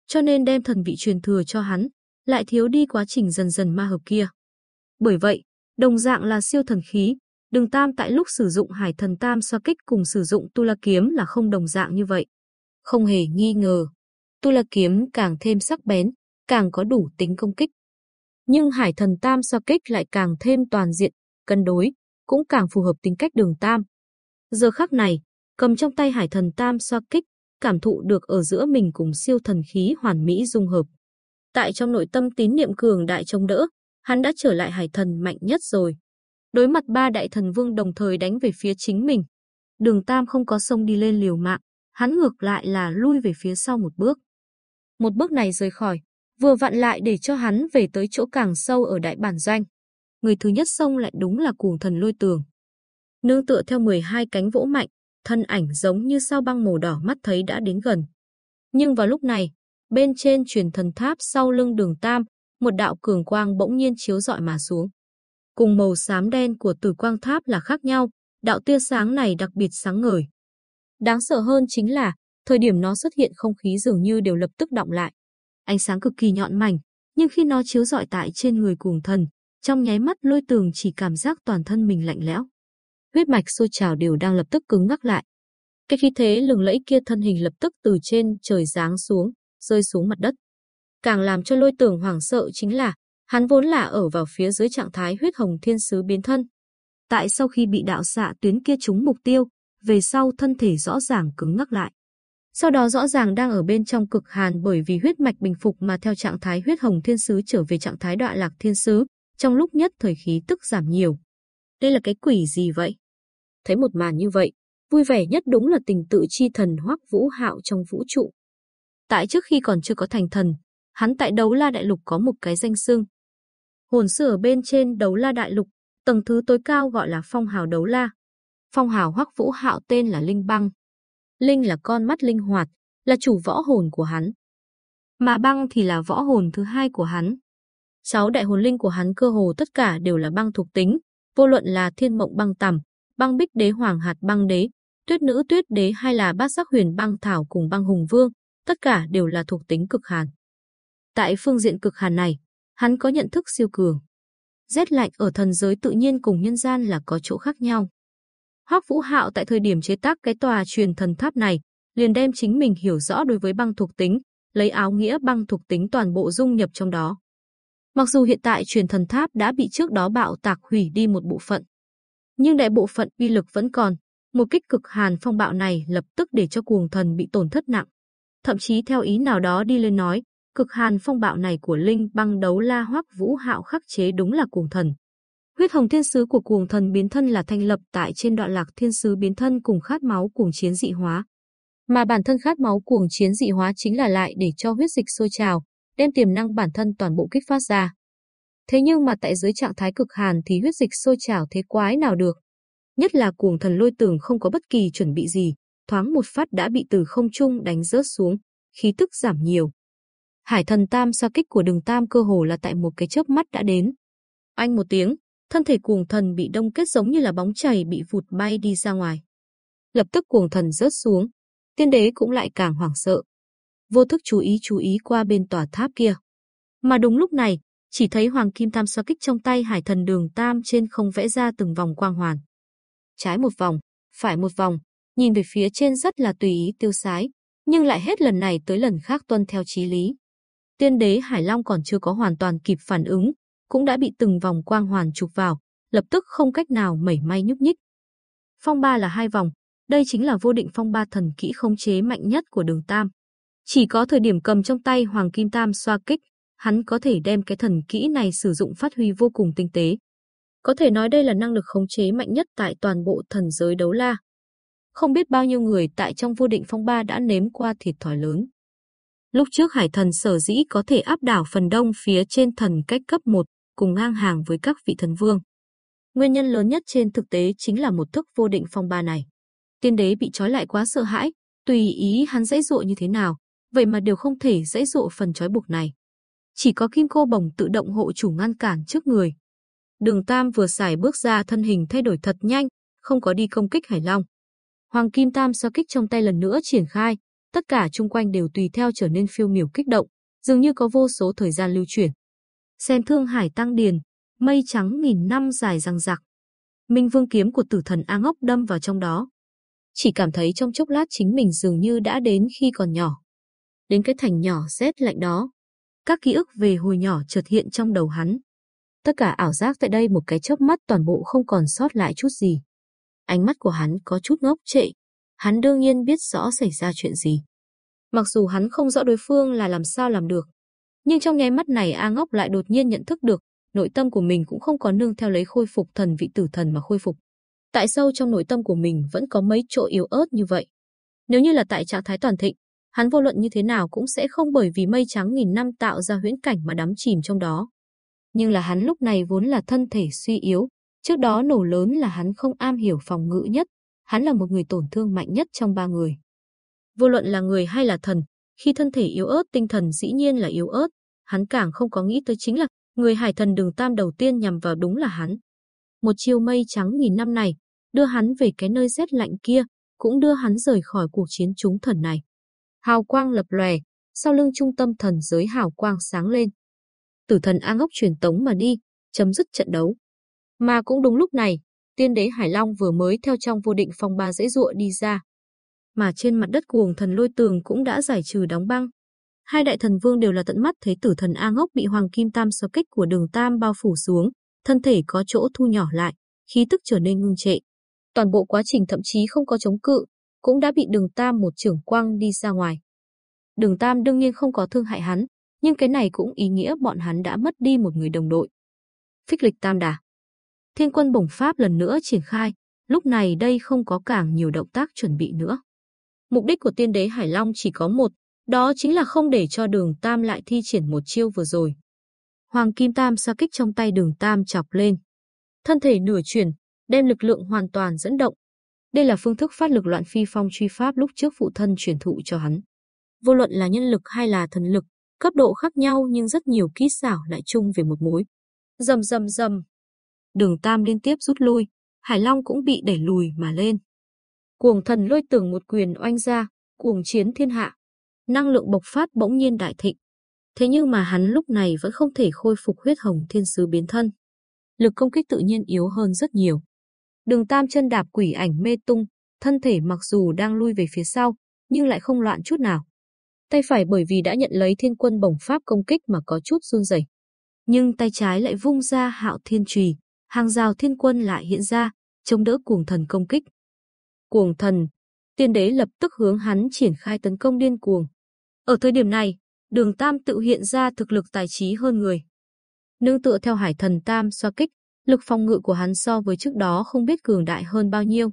Cho nên đem thần vị truyền thừa cho hắn, lại thiếu đi quá trình dần dần ma hợp kia. Bởi vậy, Đồng dạng là siêu thần khí, Đường Tam tại lúc sử dụng Hải Thần Tam xoa kích cùng sử dụng Tu La kiếm là không đồng dạng như vậy. Không hề nghi ngờ, Tu La kiếm càng thêm sắc bén, càng có đủ tính công kích. Nhưng Hải Thần Tam Sa kích lại càng thêm toàn diện, cân đối, cũng càng phù hợp tính cách Đường Tam. Giờ khắc này, cầm trong tay Hải Thần Tam Sa kích, cảm thụ được ở giữa mình cùng siêu thần khí hoàn mỹ dung hợp. Tại trong nội tâm tín niệm cường đại chống đỡ, hắn đã trở lại hải thần mạnh nhất rồi. Đối mặt ba đại thần vương đồng thời đánh về phía chính mình. Đường Tam không có sông đi lên liều mạng, hắn ngược lại là lui về phía sau một bước. Một bước này rời khỏi, vừa vặn lại để cho hắn về tới chỗ càng sâu ở đại bản doanh. Người thứ nhất xông lại đúng là cuồng thần lôi tường. Nương tựa theo 12 cánh vỗ mạnh, thân ảnh giống như sao băng màu đỏ mắt thấy đã đến gần. Nhưng vào lúc này, bên trên truyền thần tháp sau lưng đường Tam, một đạo cường quang bỗng nhiên chiếu rọi mà xuống. Cùng màu xám đen của tử quang tháp là khác nhau, đạo tia sáng này đặc biệt sáng ngời. Đáng sợ hơn chính là, thời điểm nó xuất hiện không khí dường như đều lập tức động lại. Ánh sáng cực kỳ nhọn mảnh, nhưng khi nó chiếu rọi tại trên người cuồng thần, trong nháy mắt lôi tường chỉ cảm giác toàn thân mình lạnh lẽo. Huyết mạch sôi trào đều đang lập tức cứng ngắc lại. Cái khí thế lừng lẫy kia thân hình lập tức từ trên trời giáng xuống, rơi xuống mặt đất. Càng làm cho lôi tường hoảng sợ chính là, hắn vốn là ở vào phía dưới trạng thái huyết hồng thiên sứ biến thân. Tại sau khi bị đạo xạ tuyến kia trúng mục tiêu, về sau thân thể rõ ràng cứng ngắc lại. Sau đó rõ ràng đang ở bên trong cực hàn bởi vì huyết mạch bình phục mà theo trạng thái huyết hồng thiên sứ trở về trạng thái đọa lạc thiên sứ, trong lúc nhất thời khí tức giảm nhiều. Đây là cái quỷ gì vậy? Thấy một màn như vậy, vui vẻ nhất đúng là tình tự chi thần hoắc vũ hạo trong vũ trụ. Tại trước khi còn chưa có thành thần, hắn tại đấu la đại lục có một cái danh xưng. Hồn sư ở bên trên đấu la đại lục, tầng thứ tối cao gọi là phong hào đấu la. Phong hào hoắc vũ hạo tên là Linh Băng. Linh là con mắt linh hoạt, là chủ võ hồn của hắn. Mà băng thì là võ hồn thứ hai của hắn. Sáu đại hồn linh của hắn cơ hồ tất cả đều là băng thuộc tính, vô luận là thiên mộng băng tẩm, băng bích đế hoàng hạt băng đế, tuyết nữ tuyết đế hay là bát sắc huyền băng thảo cùng băng hùng vương, tất cả đều là thuộc tính cực hàn. Tại phương diện cực hàn này, hắn có nhận thức siêu cường. Rét lạnh ở thần giới tự nhiên cùng nhân gian là có chỗ khác nhau. Hoắc Vũ Hạo tại thời điểm chế tác cái tòa truyền thần tháp này, liền đem chính mình hiểu rõ đối với băng thuộc tính, lấy áo nghĩa băng thuộc tính toàn bộ dung nhập trong đó. Mặc dù hiện tại truyền thần tháp đã bị trước đó bạo tạc hủy đi một bộ phận, nhưng đại bộ phận uy lực vẫn còn. Một kích cực hàn phong bạo này lập tức để cho cuồng thần bị tổn thất nặng. Thậm chí theo ý nào đó đi lên nói, cực hàn phong bạo này của Linh băng đấu la hoắc vũ hạo khắc chế đúng là cuồng thần. Huyết hồng thiên sứ của cuồng thần biến thân là thành lập tại trên đoạn lạc thiên sứ biến thân cùng khát máu cuồng chiến dị hóa. Mà bản thân khát máu cuồng chiến dị hóa chính là lại để cho huyết dịch sôi trào, đem tiềm năng bản thân toàn bộ kích phát ra. Thế nhưng mà tại dưới trạng thái cực hàn thì huyết dịch sôi trào thế quái nào được. Nhất là cuồng thần lôi tường không có bất kỳ chuẩn bị gì, thoáng một phát đã bị từ không trung đánh rớt xuống, khí tức giảm nhiều. Hải thần tam sa kích của đường tam cơ hồ là tại một cái chớp mắt đã đến. Anh một tiếng, thân thể cuồng thần bị đông kết giống như là bóng chảy bị vụt bay đi ra ngoài. Lập tức cuồng thần rớt xuống, tiên đế cũng lại càng hoảng sợ. Vô thức chú ý chú ý qua bên tòa tháp kia. Mà đúng lúc này, chỉ thấy hoàng kim tam xoa kích trong tay hải thần đường tam trên không vẽ ra từng vòng quang hoàn. Trái một vòng, phải một vòng, nhìn về phía trên rất là tùy ý tiêu sái, nhưng lại hết lần này tới lần khác tuân theo chí lý. Tiên đế Hải Long còn chưa có hoàn toàn kịp phản ứng, cũng đã bị từng vòng quang hoàn chụp vào, lập tức không cách nào mẩy may nhúc nhích. Phong ba là hai vòng, đây chính là vô định phong ba thần kỹ không chế mạnh nhất của đường Tam. Chỉ có thời điểm cầm trong tay Hoàng Kim Tam xoa kích, hắn có thể đem cái thần kỹ này sử dụng phát huy vô cùng tinh tế. Có thể nói đây là năng lực khống chế mạnh nhất tại toàn bộ thần giới đấu la. Không biết bao nhiêu người tại trong vô định phong ba đã nếm qua thiệt thòi lớn. Lúc trước hải thần sở dĩ có thể áp đảo phần đông phía trên thần cách cấp 1 cùng ngang hàng với các vị thần vương. Nguyên nhân lớn nhất trên thực tế chính là một thức vô định phong ba này. Tiên đế bị trói lại quá sợ hãi, tùy ý hắn dãy dụa như thế nào, vậy mà đều không thể dãy dụa phần trói buộc này. Chỉ có kim cô bồng tự động hộ chủ ngăn cản trước người. Đường Tam vừa xài bước ra thân hình thay đổi thật nhanh, không có đi công kích Hải Long. Hoàng Kim Tam sao kích trong tay lần nữa triển khai, tất cả chung quanh đều tùy theo trở nên phiêu miểu kích động, dường như có vô số thời gian lưu chuyển. Xem Thương Hải tăng điền, mây trắng nghìn năm dài răng rạc. Minh Vương kiếm của tử thần A Ngốc đâm vào trong đó. Chỉ cảm thấy trong chốc lát chính mình dường như đã đến khi còn nhỏ. Đến cái thành nhỏ rét lạnh đó. Các ký ức về hồi nhỏ chợt hiện trong đầu hắn. Tất cả ảo giác tại đây một cái chớp mắt toàn bộ không còn sót lại chút gì. Ánh mắt của hắn có chút ngốc trệ. Hắn đương nhiên biết rõ xảy ra chuyện gì. Mặc dù hắn không rõ đối phương là làm sao làm được. Nhưng trong nháy mắt này A Ngốc lại đột nhiên nhận thức được nội tâm của mình cũng không có nương theo lấy khôi phục thần vị tử thần mà khôi phục. Tại sâu trong nội tâm của mình vẫn có mấy chỗ yếu ớt như vậy. Nếu như là tại trạng thái toàn thịnh, hắn vô luận như thế nào cũng sẽ không bởi vì mây trắng nghìn năm tạo ra huyễn cảnh mà đắm chìm trong đó. Nhưng là hắn lúc này vốn là thân thể suy yếu, trước đó nổ lớn là hắn không am hiểu phòng ngự nhất, hắn là một người tổn thương mạnh nhất trong ba người. Vô luận là người hay là thần, khi thân thể yếu ớt tinh thần dĩ nhiên là yếu ớt, hắn càng không có nghĩ tới chính là người hải thần đường tam đầu tiên nhằm vào đúng là hắn. Một chiều mây trắng nghìn năm này, đưa hắn về cái nơi rét lạnh kia, cũng đưa hắn rời khỏi cuộc chiến chúng thần này. Hào quang lập lòe, sau lưng trung tâm thần giới hào quang sáng lên. Tử thần A Ngốc truyền tống mà đi, chấm dứt trận đấu. Mà cũng đúng lúc này, tiên đế Hải Long vừa mới theo trong vô định phong ba dãy ruộng đi ra. Mà trên mặt đất cuồng thần lôi tường cũng đã giải trừ đóng băng. Hai đại thần vương đều là tận mắt thấy tử thần A Ngốc bị hoàng kim tam sở kích của đường tam bao phủ xuống, thân thể có chỗ thu nhỏ lại, khí tức trở nên ngưng trệ. Toàn bộ quá trình thậm chí không có chống cự, cũng đã bị đường tam một trưởng quang đi ra ngoài. Đường tam đương nhiên không có thương hại hắn, nhưng cái này cũng ý nghĩa bọn hắn đã mất đi một người đồng đội. Phích lịch tam đà. Thiên quân bổng pháp lần nữa triển khai, lúc này đây không có càng nhiều động tác chuẩn bị nữa. Mục đích của tiên đế Hải Long chỉ có một, đó chính là không để cho đường Tam lại thi triển một chiêu vừa rồi. Hoàng Kim Tam sa kích trong tay đường Tam chọc lên. Thân thể nửa chuyển, đem lực lượng hoàn toàn dẫn động. Đây là phương thức phát lực loạn phi phong truy pháp lúc trước phụ thân truyền thụ cho hắn. Vô luận là nhân lực hay là thần lực, cấp độ khác nhau nhưng rất nhiều kỹ xảo lại chung về một mối. rầm rầm rầm Đường Tam liên tiếp rút lui, Hải Long cũng bị đẩy lùi mà lên. Cuồng thần lôi tưởng một quyền oanh ra, cuồng chiến thiên hạ năng lượng bộc phát bỗng nhiên đại thịnh. Thế nhưng mà hắn lúc này vẫn không thể khôi phục huyết hồng thiên sứ biến thân. Lực công kích tự nhiên yếu hơn rất nhiều. Đường tam chân đạp quỷ ảnh mê tung, thân thể mặc dù đang lui về phía sau, nhưng lại không loạn chút nào. Tay phải bởi vì đã nhận lấy thiên quân bổng pháp công kích mà có chút run rẩy. Nhưng tay trái lại vung ra hạo thiên trùy, hàng rào thiên quân lại hiện ra, chống đỡ cuồng thần công kích. Cuồng thần, tiên đế lập tức hướng hắn triển khai tấn công điên cuồng. Ở thời điểm này, đường Tam tự hiện ra thực lực tài trí hơn người. Nương tựa theo hải thần Tam xoa kích, lực phòng ngự của hắn so với trước đó không biết cường đại hơn bao nhiêu.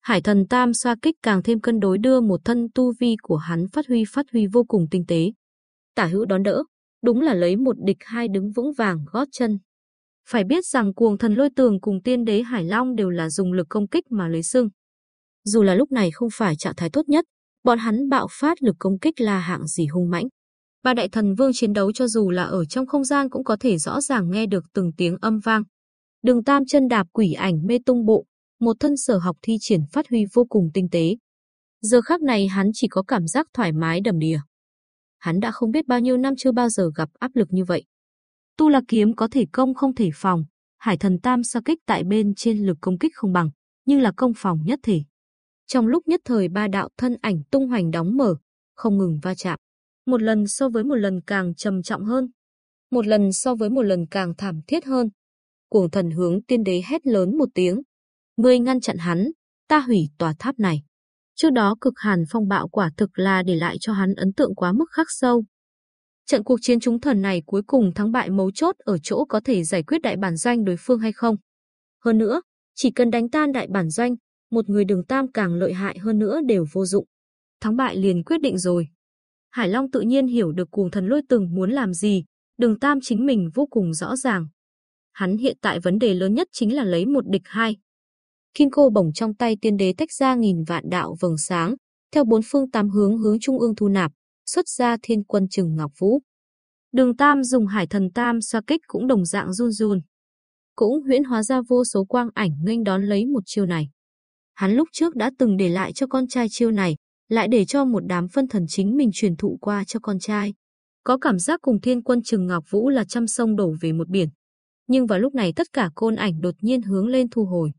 Hải thần Tam xoa kích càng thêm cân đối đưa một thân tu vi của hắn phát huy phát huy vô cùng tinh tế. Tả hữu đón đỡ, đúng là lấy một địch hai đứng vững vàng gót chân. Phải biết rằng cuồng thần lôi tường cùng tiên đế Hải Long đều là dùng lực công kích mà lấy xương. Dù là lúc này không phải trạng thái tốt nhất, bọn hắn bạo phát lực công kích là hạng gì hung mãnh. Ba đại thần vương chiến đấu cho dù là ở trong không gian cũng có thể rõ ràng nghe được từng tiếng âm vang. Đường Tam chân đạp quỷ ảnh mê tung bộ, một thân sở học thi triển phát huy vô cùng tinh tế. Giờ khắc này hắn chỉ có cảm giác thoải mái đầm đìa. Hắn đã không biết bao nhiêu năm chưa bao giờ gặp áp lực như vậy. Tu là kiếm có thể công không thể phòng, hải thần tam sa kích tại bên trên lực công kích không bằng, nhưng là công phòng nhất thể. Trong lúc nhất thời ba đạo thân ảnh tung hoành đóng mở, không ngừng va chạm. Một lần so với một lần càng trầm trọng hơn. Một lần so với một lần càng thảm thiết hơn. Cuồng thần hướng tiên đế hét lớn một tiếng. Ngươi ngăn chặn hắn, ta hủy tòa tháp này. Trước đó cực hàn phong bạo quả thực là để lại cho hắn ấn tượng quá mức khắc sâu. Trận cuộc chiến chúng thần này cuối cùng thắng bại mấu chốt ở chỗ có thể giải quyết đại bản doanh đối phương hay không. Hơn nữa, chỉ cần đánh tan đại bản doanh, một người đường tam càng lợi hại hơn nữa đều vô dụng. Thắng bại liền quyết định rồi. Hải Long tự nhiên hiểu được cuồng thần lôi từng muốn làm gì, đường tam chính mình vô cùng rõ ràng. Hắn hiện tại vấn đề lớn nhất chính là lấy một địch hai. Kim cô bổng trong tay tiên đế tách ra nghìn vạn đạo vầng sáng, theo bốn phương tám hướng hướng trung ương thu nạp, xuất ra thiên quân trừng ngọc vũ. Đường Tam dùng hải thần Tam xoa kích cũng đồng dạng run run. Cũng huyễn hóa ra vô số quang ảnh nghênh đón lấy một chiêu này. Hắn lúc trước đã từng để lại cho con trai chiêu này, lại để cho một đám phân thần chính mình truyền thụ qua cho con trai. Có cảm giác cùng thiên quân Trừng Ngọc Vũ là trăm sông đổ về một biển. nhưng vào lúc này tất cả côn ảnh đột nhiên hướng lên thu hồi.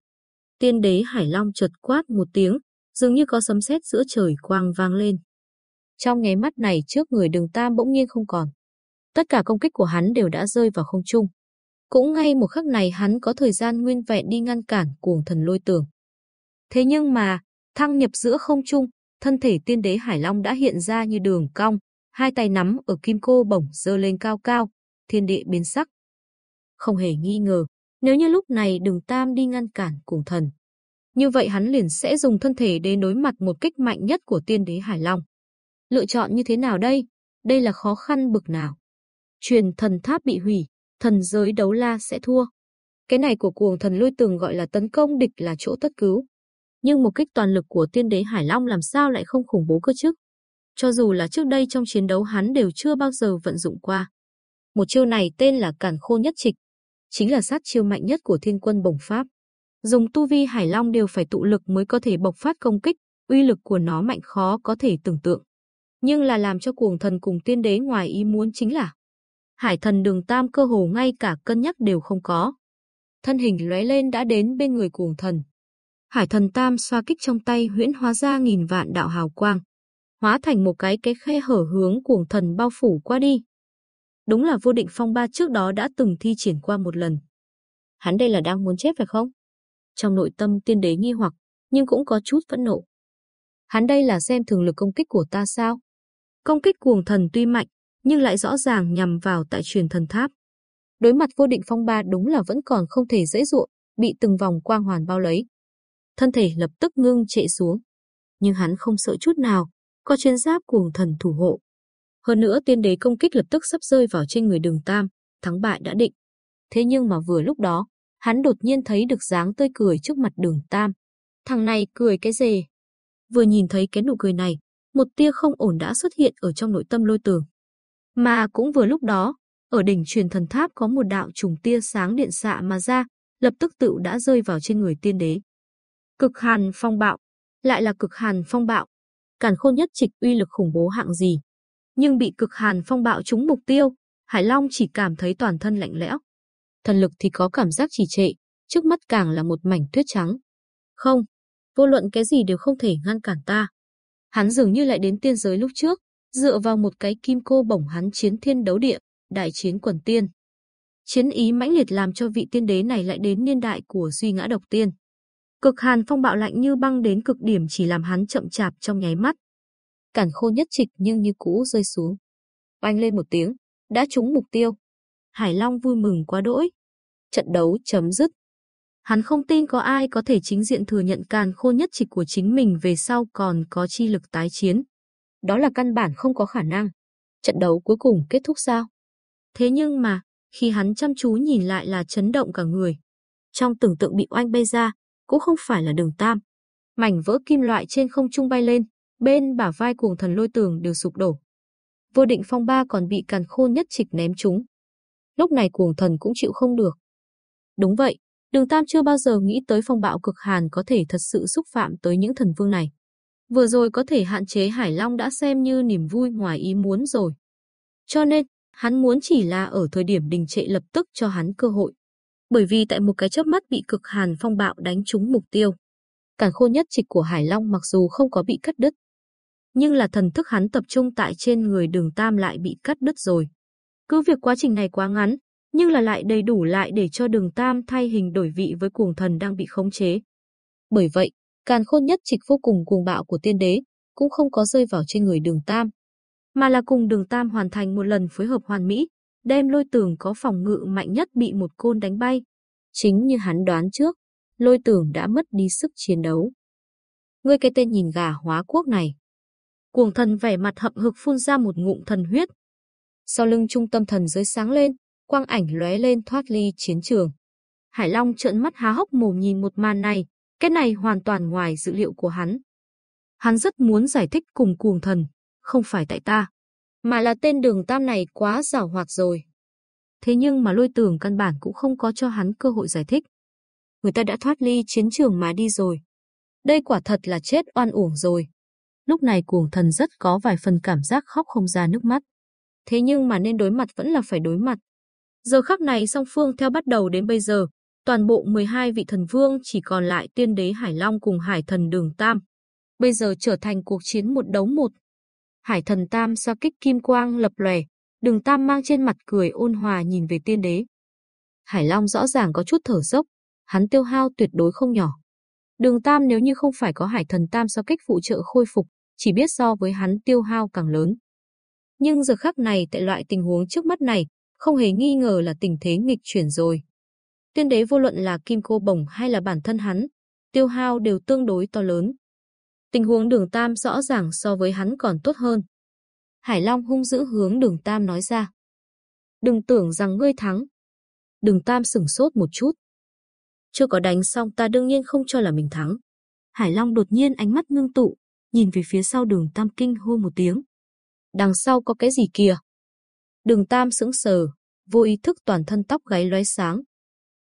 Tiên đế Hải Long chợt quát một tiếng, dường như có sấm sét giữa trời quang vang lên. Trong nháy mắt này trước người đường Tam bỗng nhiên không còn. Tất cả công kích của hắn đều đã rơi vào không trung. Cũng ngay một khắc này hắn có thời gian nguyên vẹn đi ngăn cản cuồng thần lôi tường. Thế nhưng mà, thăng nhập giữa không trung, thân thể tiên đế Hải Long đã hiện ra như đường cong, hai tay nắm ở kim cô bổng dơ lên cao cao, thiên địa biến sắc. Không hề nghi ngờ, nếu như lúc này đường Tam đi ngăn cản cùng thần, như vậy hắn liền sẽ dùng thân thể để đối mặt một kích mạnh nhất của tiên đế Hải Long. Lựa chọn như thế nào đây? Đây là khó khăn bực nào. Truyền thần tháp bị hủy, thần giới đấu la sẽ thua. Cái này của cuồng thần lôi tường gọi là tấn công địch là chỗ tất cứu. Nhưng một kích toàn lực của tiên đế Hải Long làm sao lại không khủng bố cơ chứ? Cho dù là trước đây trong chiến đấu hắn đều chưa bao giờ vận dụng qua. Một chiêu này tên là cản khô nhất trịch, chính là sát chiêu mạnh nhất của thiên quân bổng pháp. Dùng tu vi Hải Long đều phải tụ lực mới có thể bộc phát công kích, uy lực của nó mạnh khó có thể tưởng tượng. Nhưng là làm cho cuồng thần cùng tiên đế ngoài ý muốn chính là Hải thần đường tam cơ hồ ngay cả cân nhắc đều không có. Thân hình lóe lên đã đến bên người cuồng thần. Hải thần tam xoa kích trong tay huyễn hóa ra nghìn vạn đạo hào quang. Hóa thành một cái cái khe hở hướng cuồng thần bao phủ qua đi. Đúng là vô định phong ba trước đó đã từng thi triển qua một lần. Hắn đây là đang muốn chết phải không? Trong nội tâm tiên đế nghi hoặc, nhưng cũng có chút phẫn nộ. Hắn đây là xem thường lực công kích của ta sao? Công kích cuồng thần tuy mạnh, nhưng lại rõ ràng nhằm vào tại truyền thần tháp. Đối mặt vô định phong ba đúng là vẫn còn không thể dễ dụa, bị từng vòng quang hoàn bao lấy. Thân thể lập tức ngưng trệ xuống. Nhưng hắn không sợ chút nào, có chiến giáp cuồng thần thủ hộ. Hơn nữa tiên đế công kích lập tức sắp rơi vào trên người đường tam, thắng bại đã định. Thế nhưng mà vừa lúc đó, hắn đột nhiên thấy được dáng tươi cười trước mặt đường tam. Thằng này cười cái gì? Vừa nhìn thấy cái nụ cười này, một tia không ổn đã xuất hiện ở trong nội tâm lôi tường. Mà cũng vừa lúc đó, ở đỉnh truyền thần tháp có một đạo trùng tia sáng điện xạ mà ra, lập tức tựu đã rơi vào trên người tiên đế. Cực hàn phong bạo, lại là cực hàn phong bạo. Càn khôn nhất trịch uy lực khủng bố hạng gì. Nhưng bị cực hàn phong bạo trúng mục tiêu, Hải Long chỉ cảm thấy toàn thân lạnh lẽo. Thần lực thì có cảm giác trì trệ, trước mắt càng là một mảnh tuyết trắng. Không, vô luận cái gì đều không thể ngăn cản ta. Hắn dường như lại đến tiên giới lúc trước, dựa vào một cái kim cô bổng hắn chiến thiên đấu địa, đại chiến quần tiên. Chiến ý mãnh liệt làm cho vị tiên đế này lại đến niên đại của suy ngã độc tiên. Cực hàn phong bạo lạnh như băng đến cực điểm chỉ làm hắn chậm chạp trong nháy mắt. Cản khô nhất trịch nhưng như cũ rơi xuống. Oanh lên một tiếng, đã trúng mục tiêu. Hải Long vui mừng quá đỗi. Trận đấu chấm dứt. Hắn không tin có ai có thể chính diện thừa nhận càn khô nhất trịch của chính mình về sau còn có chi lực tái chiến. Đó là căn bản không có khả năng. Trận đấu cuối cùng kết thúc sao? Thế nhưng mà, khi hắn chăm chú nhìn lại là chấn động cả người. Trong tưởng tượng bị oanh bay ra, cũng không phải là đường tam. Mảnh vỡ kim loại trên không trung bay lên, bên bả vai cuồng thần lôi tường đều sụp đổ. Vô định phong ba còn bị càn khôn nhất trịch ném trúng. Lúc này cuồng thần cũng chịu không được. Đúng vậy, đường tam chưa bao giờ nghĩ tới phong bạo cực hàn có thể thật sự xúc phạm tới những thần vương này. Vừa rồi có thể hạn chế Hải Long đã xem như niềm vui ngoài ý muốn rồi. Cho nên, hắn muốn chỉ là ở thời điểm đình trệ lập tức cho hắn cơ hội. Bởi vì tại một cái chớp mắt bị cực hàn phong bạo đánh trúng mục tiêu. Cản khôn nhất trịch của Hải Long mặc dù không có bị cắt đứt, nhưng là thần thức hắn tập trung tại trên người đường Tam lại bị cắt đứt rồi. Cứ việc quá trình này quá ngắn, nhưng là lại đầy đủ lại để cho đường Tam thay hình đổi vị với cuồng thần đang bị khống chế. Bởi vậy, Càn khôn nhất trịch vô cùng cuồng bạo của tiên đế, cũng không có rơi vào trên người đường Tam, mà là cùng đường Tam hoàn thành một lần phối hợp hoàn mỹ, đem lôi tường có phòng ngự mạnh nhất bị một côn đánh bay. Chính như hắn đoán trước, lôi tường đã mất đi sức chiến đấu. Ngươi cái tên nhìn gà hóa quốc này. Cuồng thần vẻ mặt hậm hực phun ra một ngụm thần huyết. Sau lưng trung tâm thần giới sáng lên, quang ảnh lóe lên thoát ly chiến trường. Hải Long trợn mắt há hốc mồm nhìn một màn này, cái này hoàn toàn ngoài dự liệu của hắn. Hắn rất muốn giải thích cùng cuồng thần, không phải tại ta, mà là tên đường tam này quá giảo hoạt rồi. Thế nhưng mà lôi Tưởng căn bản cũng không có cho hắn cơ hội giải thích. Người ta đã thoát ly chiến trường mà đi rồi. Đây quả thật là chết oan uổng rồi. Lúc này cuồng thần rất có vài phần cảm giác khóc không ra nước mắt. Thế nhưng mà nên đối mặt vẫn là phải đối mặt. Giờ khắc này song phương theo bắt đầu đến bây giờ, toàn bộ 12 vị thần vương chỉ còn lại tiên đế Hải Long cùng Hải thần Đường Tam. Bây giờ trở thành cuộc chiến một đấu một. Hải thần Tam sa kích kim quang lập lòe, Đường Tam mang trên mặt cười ôn hòa nhìn về tiên đế. Hải Long rõ ràng có chút thở dốc, hắn tiêu hao tuyệt đối không nhỏ. Đường Tam nếu như không phải có Hải thần Tam sa kích phụ trợ khôi phục, chỉ biết so với hắn tiêu hao càng lớn. Nhưng giờ khắc này tại loại tình huống trước mắt này, không hề nghi ngờ là tình thế nghịch chuyển rồi. Tiên đế vô luận là kim cô bổng hay là bản thân hắn, tiêu hao đều tương đối to lớn. Tình huống đường Tam rõ ràng so với hắn còn tốt hơn. Hải Long hung dữ hướng đường Tam nói ra. Đừng tưởng rằng ngươi thắng. Đường Tam sửng sốt một chút. Chưa có đánh xong ta đương nhiên không cho là mình thắng. Hải Long đột nhiên ánh mắt ngưng tụ, nhìn về phía sau đường Tam kinh hô một tiếng. Đằng sau có cái gì kìa? Đường Tam sững sờ, vô ý thức toàn thân tóc gáy lóe sáng.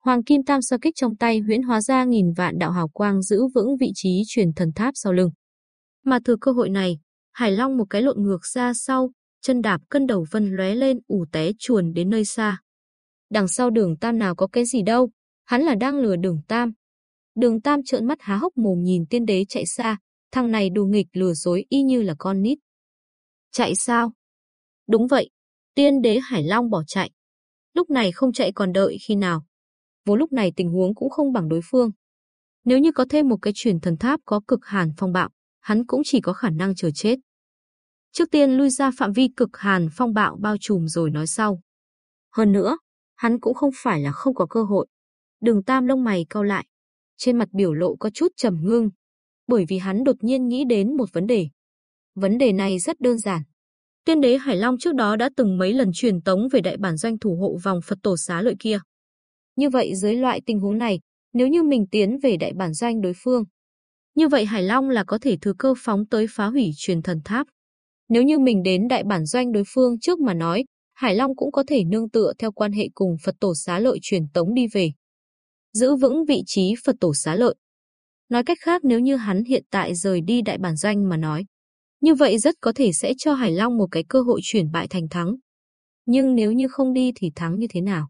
Hoàng Kim Tam sơ kích trong tay huyễn hóa ra nghìn vạn đạo hào quang giữ vững vị trí truyền thần tháp sau lưng. Mà thừa cơ hội này, Hải Long một cái lộn ngược ra sau, chân đạp cân đầu vân lóe lên ủ té chuồn đến nơi xa. Đằng sau đường Tam nào có cái gì đâu, hắn là đang lừa đường Tam. Đường Tam trợn mắt há hốc mồm nhìn tiên đế chạy xa, thằng này đù nghịch lừa dối y như là con nít. Chạy sao? Đúng vậy, tiên đế Hải Long bỏ chạy. Lúc này không chạy còn đợi khi nào. Vô lúc này tình huống cũng không bằng đối phương. Nếu như có thêm một cái truyền thần tháp có cực hàn phong bạo, hắn cũng chỉ có khả năng chờ chết. Trước tiên lui ra phạm vi cực hàn phong bạo bao trùm rồi nói sau. Hơn nữa, hắn cũng không phải là không có cơ hội. Đường tam lông mày cau lại. Trên mặt biểu lộ có chút trầm ngưng. Bởi vì hắn đột nhiên nghĩ đến một vấn đề. Vấn đề này rất đơn giản. Tiên đế Hải Long trước đó đã từng mấy lần truyền tống về đại bản doanh thủ hộ vòng Phật tổ xá lợi kia. Như vậy dưới loại tình huống này, nếu như mình tiến về đại bản doanh đối phương, như vậy Hải Long là có thể thừa cơ phóng tới phá hủy truyền thần tháp. Nếu như mình đến đại bản doanh đối phương trước mà nói, Hải Long cũng có thể nương tựa theo quan hệ cùng Phật tổ xá lợi truyền tống đi về. Giữ vững vị trí Phật tổ xá lợi. Nói cách khác nếu như hắn hiện tại rời đi đại bản doanh mà nói, như vậy rất có thể sẽ cho Hải Long một cái cơ hội chuyển bại thành thắng. Nhưng nếu như không đi thì thắng như thế nào?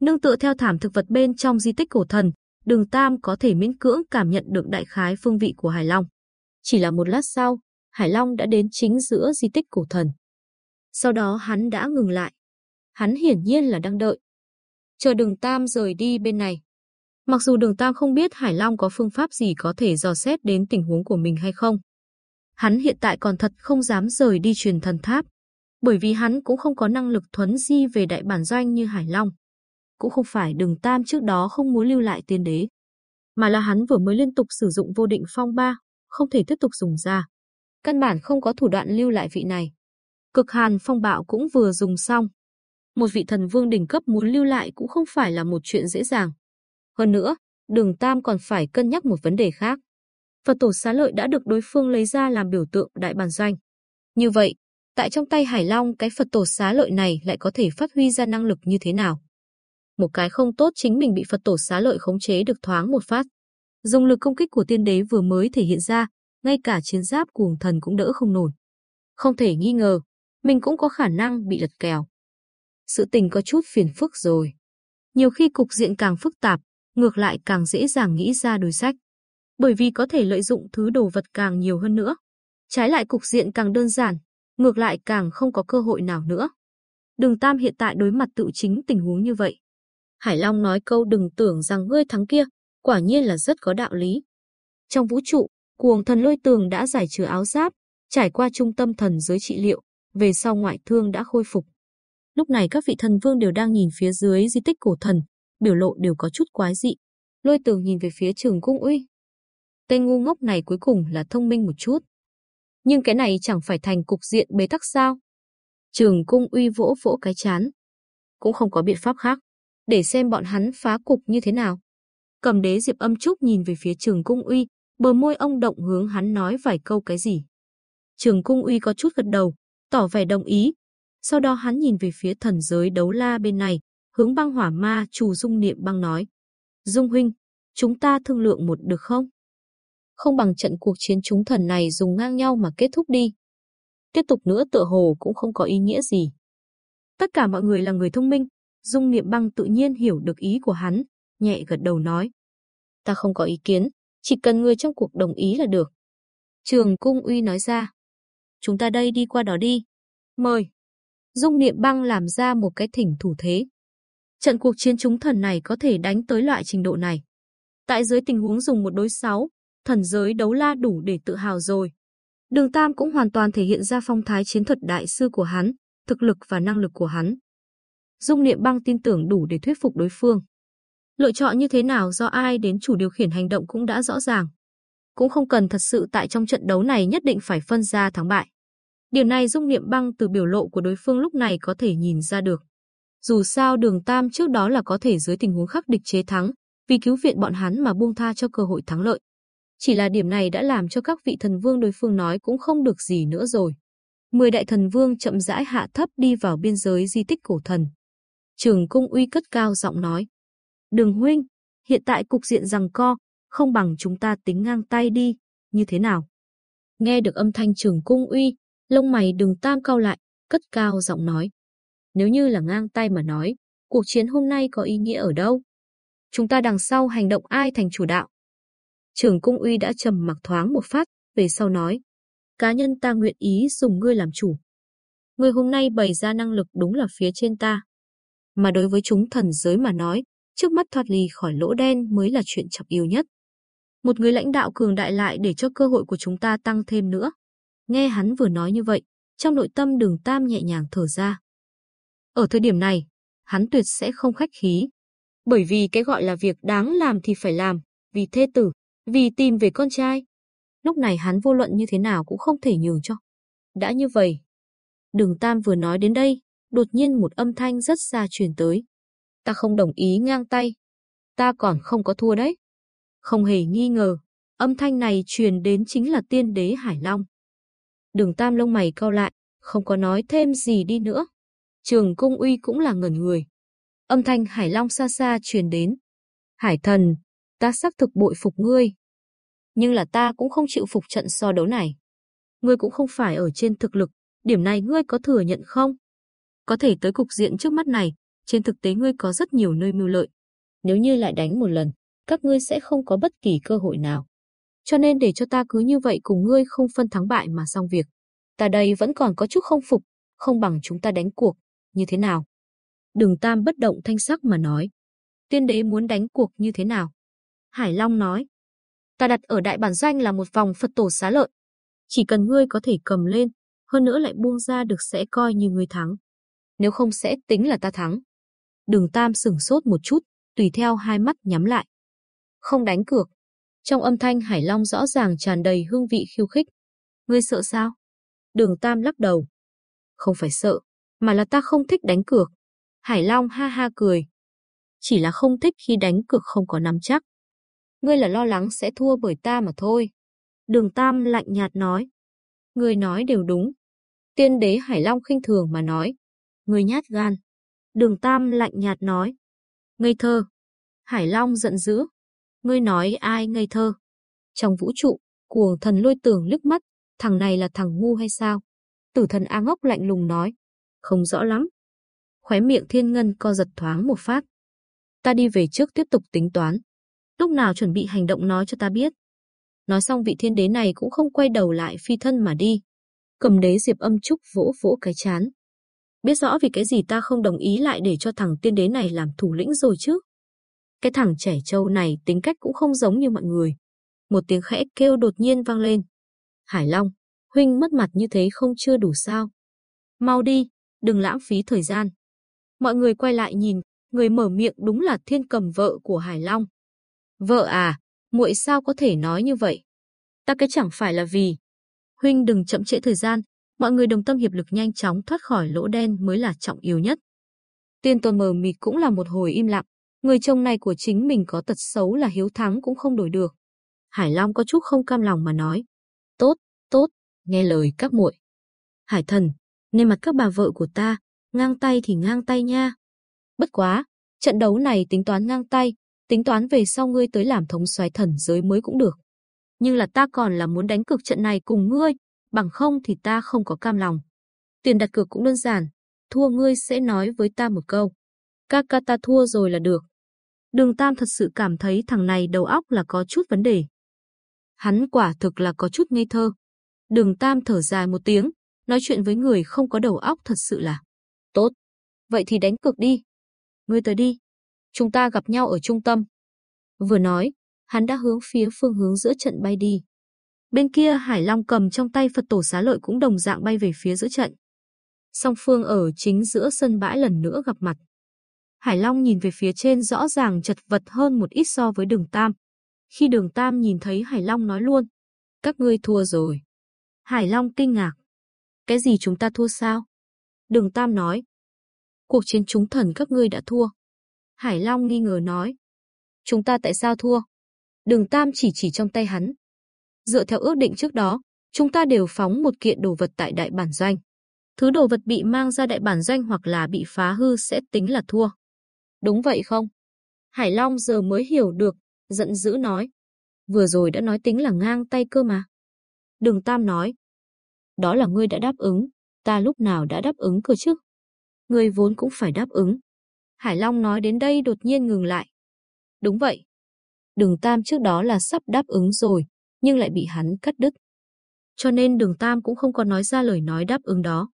Nương tựa theo thảm thực vật bên trong di tích cổ thần, đường Tam có thể miễn cưỡng cảm nhận được đại khái phương vị của Hải Long. Chỉ là một lát sau, Hải Long đã đến chính giữa di tích cổ thần. Sau đó hắn đã ngừng lại. Hắn hiển nhiên là đang đợi. Chờ đường Tam rời đi bên này. Mặc dù đường Tam không biết Hải Long có phương pháp gì có thể dò xét đến tình huống của mình hay không. Hắn hiện tại còn thật không dám rời đi truyền thần tháp, bởi vì hắn cũng không có năng lực thuấn di về đại bản doanh như Hải Long. Cũng không phải đường Tam trước đó không muốn lưu lại tiên đế, mà là hắn vừa mới liên tục sử dụng vô định phong ba, không thể tiếp tục dùng ra. Căn bản không có thủ đoạn lưu lại vị này. Cực hàn phong bạo cũng vừa dùng xong. Một vị thần vương đỉnh cấp muốn lưu lại cũng không phải là một chuyện dễ dàng. Hơn nữa, đường Tam còn phải cân nhắc một vấn đề khác. Phật tổ xá lợi đã được đối phương lấy ra làm biểu tượng đại bản doanh. Như vậy, tại trong tay Hải Long cái Phật tổ xá lợi này lại có thể phát huy ra năng lực như thế nào? Một cái không tốt chính mình bị Phật tổ xá lợi khống chế được thoáng một phát. Dùng lực công kích của tiên đế vừa mới thể hiện ra, ngay cả chiến giáp cuồng thần cũng đỡ không nổi. Không thể nghi ngờ, mình cũng có khả năng bị lật kèo. Sự tình có chút phiền phức rồi. Nhiều khi cục diện càng phức tạp, ngược lại càng dễ dàng nghĩ ra đối sách bởi vì có thể lợi dụng thứ đồ vật càng nhiều hơn nữa. Trái lại cục diện càng đơn giản, ngược lại càng không có cơ hội nào nữa. Đường Tam hiện tại đối mặt tự chính tình huống như vậy. Hải Long nói câu đừng tưởng rằng ngươi thắng kia, quả nhiên là rất có đạo lý. Trong vũ trụ, cuồng thần lôi tường đã giải trừ áo giáp, trải qua trung tâm thần giới trị liệu, về sau ngoại thương đã khôi phục. Lúc này các vị thần vương đều đang nhìn phía dưới di tích cổ thần, biểu lộ đều có chút quái dị. Lôi tường nhìn về phía trường cung uy, Tên ngu ngốc này cuối cùng là thông minh một chút. Nhưng cái này chẳng phải thành cục diện bế tắc sao? Trường cung uy vỗ vỗ cái chán. Cũng không có biện pháp khác. Để xem bọn hắn phá cục như thế nào. Cầm đế Diệp âm trúc nhìn về phía trường cung uy, bờ môi ông động hướng hắn nói vài câu cái gì. Trường cung uy có chút gật đầu, tỏ vẻ đồng ý. Sau đó hắn nhìn về phía thần giới đấu la bên này, hướng băng hỏa ma chủ dung niệm băng nói. Dung huynh, chúng ta thương lượng một được không? không bằng trận cuộc chiến chúng thần này dùng ngang nhau mà kết thúc đi. Tiếp tục nữa tựa hồ cũng không có ý nghĩa gì. Tất cả mọi người là người thông minh, Dung Niệm Băng tự nhiên hiểu được ý của hắn, nhẹ gật đầu nói. Ta không có ý kiến, chỉ cần người trong cuộc đồng ý là được. Trường Cung Uy nói ra. Chúng ta đây đi qua đó đi. Mời. Dung Niệm Băng làm ra một cái thỉnh thủ thế. Trận cuộc chiến chúng thần này có thể đánh tới loại trình độ này. Tại dưới tình huống dùng một đối sáu, thần giới đấu la đủ để tự hào rồi. Đường Tam cũng hoàn toàn thể hiện ra phong thái chiến thuật đại sư của hắn, thực lực và năng lực của hắn. Dung Niệm Băng tin tưởng đủ để thuyết phục đối phương. Lựa chọn như thế nào do ai đến chủ điều khiển hành động cũng đã rõ ràng. Cũng không cần thật sự tại trong trận đấu này nhất định phải phân ra thắng bại. Điều này Dung Niệm Băng từ biểu lộ của đối phương lúc này có thể nhìn ra được. Dù sao đường Tam trước đó là có thể dưới tình huống khắc địch chế thắng, vì cứu viện bọn hắn mà buông tha cho cơ hội thắng lợi. Chỉ là điểm này đã làm cho các vị thần vương đối phương nói cũng không được gì nữa rồi. Mười đại thần vương chậm rãi hạ thấp đi vào biên giới di tích cổ thần. Trường Cung Uy cất cao giọng nói. Đường huynh, hiện tại cục diện rằng co, không bằng chúng ta tính ngang tay đi, như thế nào? Nghe được âm thanh trường Cung Uy, lông mày đường tam cao lại, cất cao giọng nói. Nếu như là ngang tay mà nói, cuộc chiến hôm nay có ý nghĩa ở đâu? Chúng ta đằng sau hành động ai thành chủ đạo? Trường Cung Uy đã trầm mặc thoáng một phát, về sau nói. Cá nhân ta nguyện ý dùng ngươi làm chủ. Ngươi hôm nay bày ra năng lực đúng là phía trên ta. Mà đối với chúng thần giới mà nói, trước mắt thoát ly khỏi lỗ đen mới là chuyện trọng yếu nhất. Một người lãnh đạo cường đại lại để cho cơ hội của chúng ta tăng thêm nữa. Nghe hắn vừa nói như vậy, trong nội tâm đường Tam nhẹ nhàng thở ra. Ở thời điểm này, hắn tuyệt sẽ không khách khí. Bởi vì cái gọi là việc đáng làm thì phải làm, vì thê tử, vì tìm về con trai. Lúc này hắn vô luận như thế nào cũng không thể nhường cho. Đã như vậy, đường Tam vừa nói đến đây, đột nhiên một âm thanh rất xa truyền tới. Ta không đồng ý ngang tay. Ta còn không có thua đấy. Không hề nghi ngờ, âm thanh này truyền đến chính là tiên đế Hải Long. Đường Tam lông mày cau lại, không có nói thêm gì đi nữa. Trường Cung Uy cũng là ngẩn người. Âm thanh Hải Long xa xa truyền đến. Hải thần, ta xác thực bội phục ngươi. Nhưng là ta cũng không chịu phục trận so đấu này. Ngươi cũng không phải ở trên thực lực, điểm này ngươi có thừa nhận không? Có thể tới cục diện trước mắt này, trên thực tế ngươi có rất nhiều nơi mưu lợi. Nếu như lại đánh một lần, các ngươi sẽ không có bất kỳ cơ hội nào. Cho nên để cho ta cứ như vậy cùng ngươi không phân thắng bại mà xong việc. Ta đây vẫn còn có chút không phục, không bằng chúng ta đánh cuộc, như thế nào? Đường Tam bất động thanh sắc mà nói. Tiên đế muốn đánh cuộc như thế nào? Hải Long nói. Ta đặt ở đại bản doanh là một vòng Phật tổ xá lợi. Chỉ cần ngươi có thể cầm lên, hơn nữa lại buông ra được sẽ coi như ngươi thắng. Nếu không sẽ tính là ta thắng. Đường Tam sửng sốt một chút, tùy theo hai mắt nhắm lại. Không đánh cược. Trong âm thanh Hải Long rõ ràng tràn đầy hương vị khiêu khích. Ngươi sợ sao? Đường Tam lắc đầu. Không phải sợ, mà là ta không thích đánh cược. Hải Long ha ha cười. Chỉ là không thích khi đánh cược không có nắm chắc. Ngươi là lo lắng sẽ thua bởi ta mà thôi. Đường Tam lạnh nhạt nói. Ngươi nói đều đúng. Tiên đế Hải Long khinh thường mà nói. Ngươi nhát gan. Đường Tam lạnh nhạt nói. Ngây thơ. Hải Long giận dữ. Ngươi nói ai ngây thơ? Trong vũ trụ, cuồng thần lôi tưởng lướt mắt, thằng này là thằng ngu hay sao? Tử thần A ngốc lạnh lùng nói. Không rõ lắm. Khóe miệng thiên ngân co giật thoáng một phát. Ta đi về trước tiếp tục tính toán. Lúc nào chuẩn bị hành động nói cho ta biết. Nói xong vị thiên đế này cũng không quay đầu lại phi thân mà đi. Cầm đế diệp âm trúc vỗ vỗ cái chán. Biết rõ vì cái gì ta không đồng ý lại để cho thằng tiên đế này làm thủ lĩnh rồi chứ. Cái thằng trẻ trâu này tính cách cũng không giống như mọi người. Một tiếng khẽ kêu đột nhiên vang lên. Hải Long, huynh mất mặt như thế không chưa đủ sao. Mau đi, đừng lãng phí thời gian. Mọi người quay lại nhìn, người mở miệng đúng là thiên cầm vợ của Hải Long. Vợ à, muội sao có thể nói như vậy? Ta cái chẳng phải là vì. Huynh đừng chậm trễ thời gian, mọi người đồng tâm hiệp lực nhanh chóng thoát khỏi lỗ đen mới là trọng yếu nhất. Tiên tôn mờ mịt cũng là một hồi im lặng, người chồng này của chính mình có tật xấu là hiếu thắng cũng không đổi được. Hải Long có chút không cam lòng mà nói, tốt, tốt, nghe lời các muội. Hải thần, nên mặt các bà vợ của ta, ngang tay thì ngang tay nha. Bất quá, trận đấu này tính toán ngang tay, tính toán về sau ngươi tới làm thống soái thần giới mới cũng được. Nhưng là ta còn là muốn đánh cực trận này cùng ngươi, bằng không thì ta không có cam lòng. Tiền đặt cược cũng đơn giản, thua ngươi sẽ nói với ta một câu. Ca ca ta thua rồi là được. Đường Tam thật sự cảm thấy thằng này đầu óc là có chút vấn đề. Hắn quả thực là có chút ngây thơ. Đường Tam thở dài một tiếng, nói chuyện với người không có đầu óc thật sự là tốt. Vậy thì đánh cược đi. Ngươi tới đi. Chúng ta gặp nhau ở trung tâm. Vừa nói, hắn đã hướng phía phương hướng giữa trận bay đi. Bên kia Hải Long cầm trong tay Phật tổ xá lợi cũng đồng dạng bay về phía giữa trận. Song phương ở chính giữa sân bãi lần nữa gặp mặt. Hải Long nhìn về phía trên rõ ràng chật vật hơn một ít so với đường Tam. Khi đường Tam nhìn thấy Hải Long nói luôn, các ngươi thua rồi. Hải Long kinh ngạc. Cái gì chúng ta thua sao? Đường Tam nói. Cuộc chiến chúng thần các ngươi đã thua. Hải Long nghi ngờ nói. Chúng ta tại sao thua? Đường Tam chỉ chỉ trong tay hắn. Dựa theo ước định trước đó, chúng ta đều phóng một kiện đồ vật tại đại bản doanh. Thứ đồ vật bị mang ra đại bản doanh hoặc là bị phá hư sẽ tính là thua. Đúng vậy không? Hải Long giờ mới hiểu được, giận dữ nói. Vừa rồi đã nói tính là ngang tay cơ mà. Đường Tam nói. Đó là ngươi đã đáp ứng, ta lúc nào đã đáp ứng cơ chứ? Ngươi vốn cũng phải đáp ứng. Hải Long nói đến đây đột nhiên ngừng lại. Đúng vậy. Đường Tam trước đó là sắp đáp ứng rồi, nhưng lại bị hắn cắt đứt. Cho nên đường Tam cũng không có nói ra lời nói đáp ứng đó.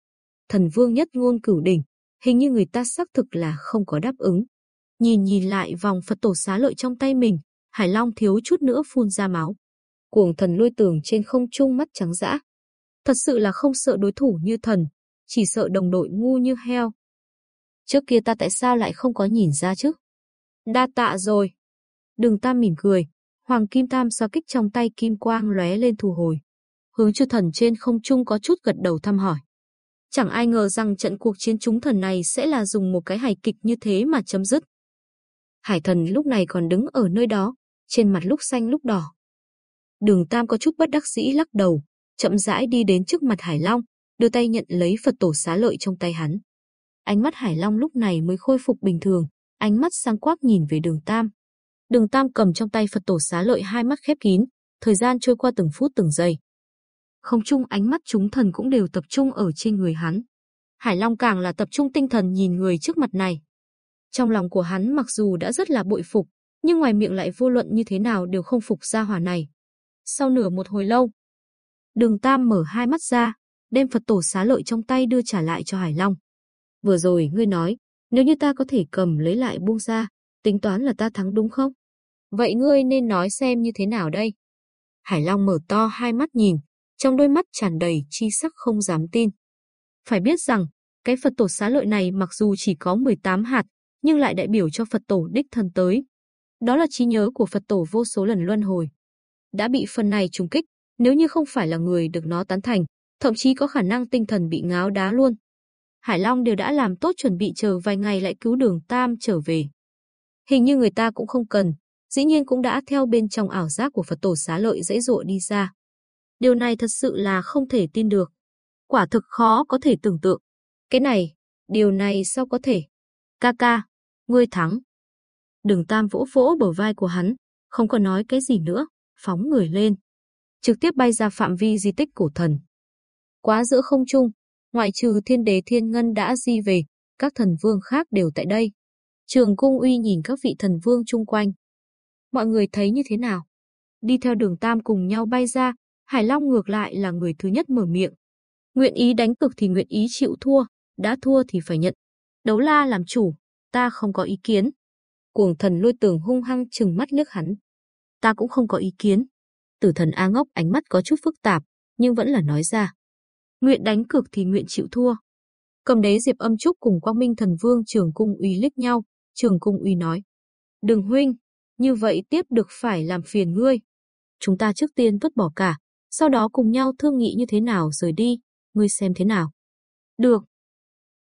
Thần vương nhất ngôn cửu đỉnh, hình như người ta xác thực là không có đáp ứng. Nhìn nhìn lại vòng Phật tổ xá lợi trong tay mình, Hải Long thiếu chút nữa phun ra máu. Cuồng thần lôi tường trên không trung mắt trắng dã. Thật sự là không sợ đối thủ như thần, chỉ sợ đồng đội ngu như heo. Trước kia ta tại sao lại không có nhìn ra chứ? Đa tạ rồi. đường tam mỉm cười, Hoàng Kim Tam xoa kích trong tay kim quang lóe lên thu hồi. Hướng chư thần trên không trung có chút gật đầu thăm hỏi. Chẳng ai ngờ rằng trận cuộc chiến chúng thần này sẽ là dùng một cái hài kịch như thế mà chấm dứt. Hải thần lúc này còn đứng ở nơi đó, trên mặt lúc xanh lúc đỏ. Đường Tam có chút bất đắc dĩ lắc đầu, chậm rãi đi đến trước mặt Hải Long, đưa tay nhận lấy Phật tổ xá lợi trong tay hắn. Ánh mắt Hải Long lúc này mới khôi phục bình thường, ánh mắt sang quắc nhìn về đường Tam. Đường Tam cầm trong tay Phật tổ xá lợi hai mắt khép kín, thời gian trôi qua từng phút từng giây. Không chung ánh mắt chúng thần cũng đều tập trung ở trên người hắn. Hải Long càng là tập trung tinh thần nhìn người trước mặt này. Trong lòng của hắn mặc dù đã rất là bội phục, nhưng ngoài miệng lại vô luận như thế nào đều không phục gia hỏa này. Sau nửa một hồi lâu, đường Tam mở hai mắt ra, đem Phật tổ xá lợi trong tay đưa trả lại cho Hải Long. Vừa rồi ngươi nói, nếu như ta có thể cầm lấy lại buông ra, tính toán là ta thắng đúng không? Vậy ngươi nên nói xem như thế nào đây? Hải Long mở to hai mắt nhìn, trong đôi mắt tràn đầy chi sắc không dám tin. Phải biết rằng, cái Phật tổ xá lợi này mặc dù chỉ có 18 hạt, nhưng lại đại biểu cho Phật tổ đích thân tới. Đó là trí nhớ của Phật tổ vô số lần luân hồi. Đã bị phần này trùng kích, nếu như không phải là người được nó tán thành, thậm chí có khả năng tinh thần bị ngáo đá luôn. Hải Long đều đã làm tốt chuẩn bị chờ vài ngày lại cứu đường Tam trở về. Hình như người ta cũng không cần, dĩ nhiên cũng đã theo bên trong ảo giác của Phật tổ xá lợi dễ dụa đi ra. Điều này thật sự là không thể tin được. Quả thực khó có thể tưởng tượng. Cái này, điều này sao có thể? Ca ca, ngươi thắng. Đường Tam vỗ vỗ bờ vai của hắn, không còn nói cái gì nữa, phóng người lên. Trực tiếp bay ra phạm vi di tích cổ thần. Quá giữa không trung, ngoại trừ thiên đế thiên ngân đã di về, các thần vương khác đều tại đây. Trường cung uy nhìn các vị thần vương chung quanh. Mọi người thấy như thế nào? Đi theo đường Tam cùng nhau bay ra, Hải Long ngược lại là người thứ nhất mở miệng. Nguyện ý đánh cực thì nguyện ý chịu thua, đã thua thì phải nhận. Đấu la làm chủ, ta không có ý kiến. Cuồng thần lôi tường hung hăng chừng mắt nước hắn. Ta cũng không có ý kiến. Tử thần A ngốc ánh mắt có chút phức tạp, nhưng vẫn là nói ra. Nguyện đánh cực thì nguyện chịu thua. Cầm đế Diệp âm trúc cùng quang minh thần vương trường cung uy liếc nhau, trường cung uy nói. Đừng huynh, như vậy tiếp được phải làm phiền ngươi. Chúng ta trước tiên vứt bỏ cả, sau đó cùng nhau thương nghị như thế nào rời đi, ngươi xem thế nào. Được.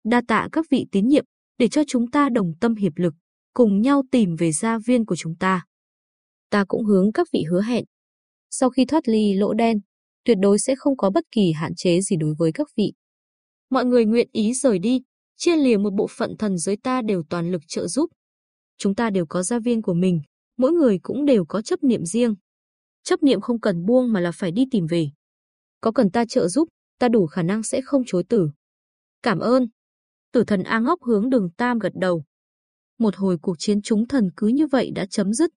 Đa tạ các vị tín nhiệm, để cho chúng ta đồng tâm hiệp lực, cùng nhau tìm về gia viên của chúng ta. Ta cũng hướng các vị hứa hẹn. Sau khi thoát ly lỗ đen, tuyệt đối sẽ không có bất kỳ hạn chế gì đối với các vị. Mọi người nguyện ý rời đi, chia lìa một bộ phận thần giới ta đều toàn lực trợ giúp. Chúng ta đều có gia viên của mình, mỗi người cũng đều có chấp niệm riêng. Chấp niệm không cần buông mà là phải đi tìm về. Có cần ta trợ giúp, ta đủ khả năng sẽ không chối tử. Cảm ơn. Tử thần A ngốc hướng đường Tam gật đầu. một hồi cuộc chiến chúng thần cứ như vậy đã chấm dứt.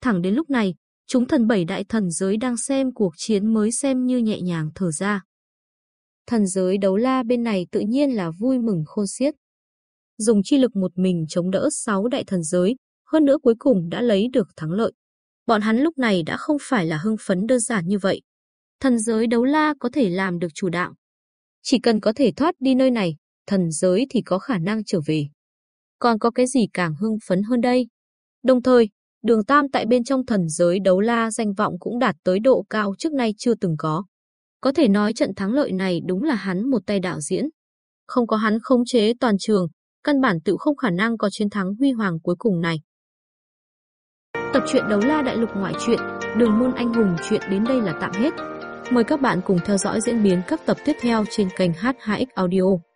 Thẳng đến lúc này, chúng thần bảy đại thần giới đang xem cuộc chiến mới xem như nhẹ nhàng thở ra. Thần giới đấu la bên này tự nhiên là vui mừng khôn xiết. Dùng chi lực một mình chống đỡ sáu đại thần giới, hơn nữa cuối cùng đã lấy được thắng lợi. Bọn hắn lúc này đã không phải là hưng phấn đơn giản như vậy. Thần giới đấu la có thể làm được chủ đạo. Chỉ cần có thể thoát đi nơi này, thần giới thì có khả năng trở về. Còn có cái gì càng hưng phấn hơn đây? Đồng thời, đường Tam tại bên trong thần giới đấu la danh vọng cũng đạt tới độ cao trước nay chưa từng có. Có thể nói trận thắng lợi này đúng là hắn một tay đạo diễn. Không có hắn khống chế toàn trường, căn bản tự không khả năng có chiến thắng huy hoàng cuối cùng này. Tập truyện đấu la đại lục ngoại truyện, đường môn anh hùng chuyện đến đây là tạm hết. Mời các bạn cùng theo dõi diễn biến các tập tiếp theo trên kênh H2X Audio.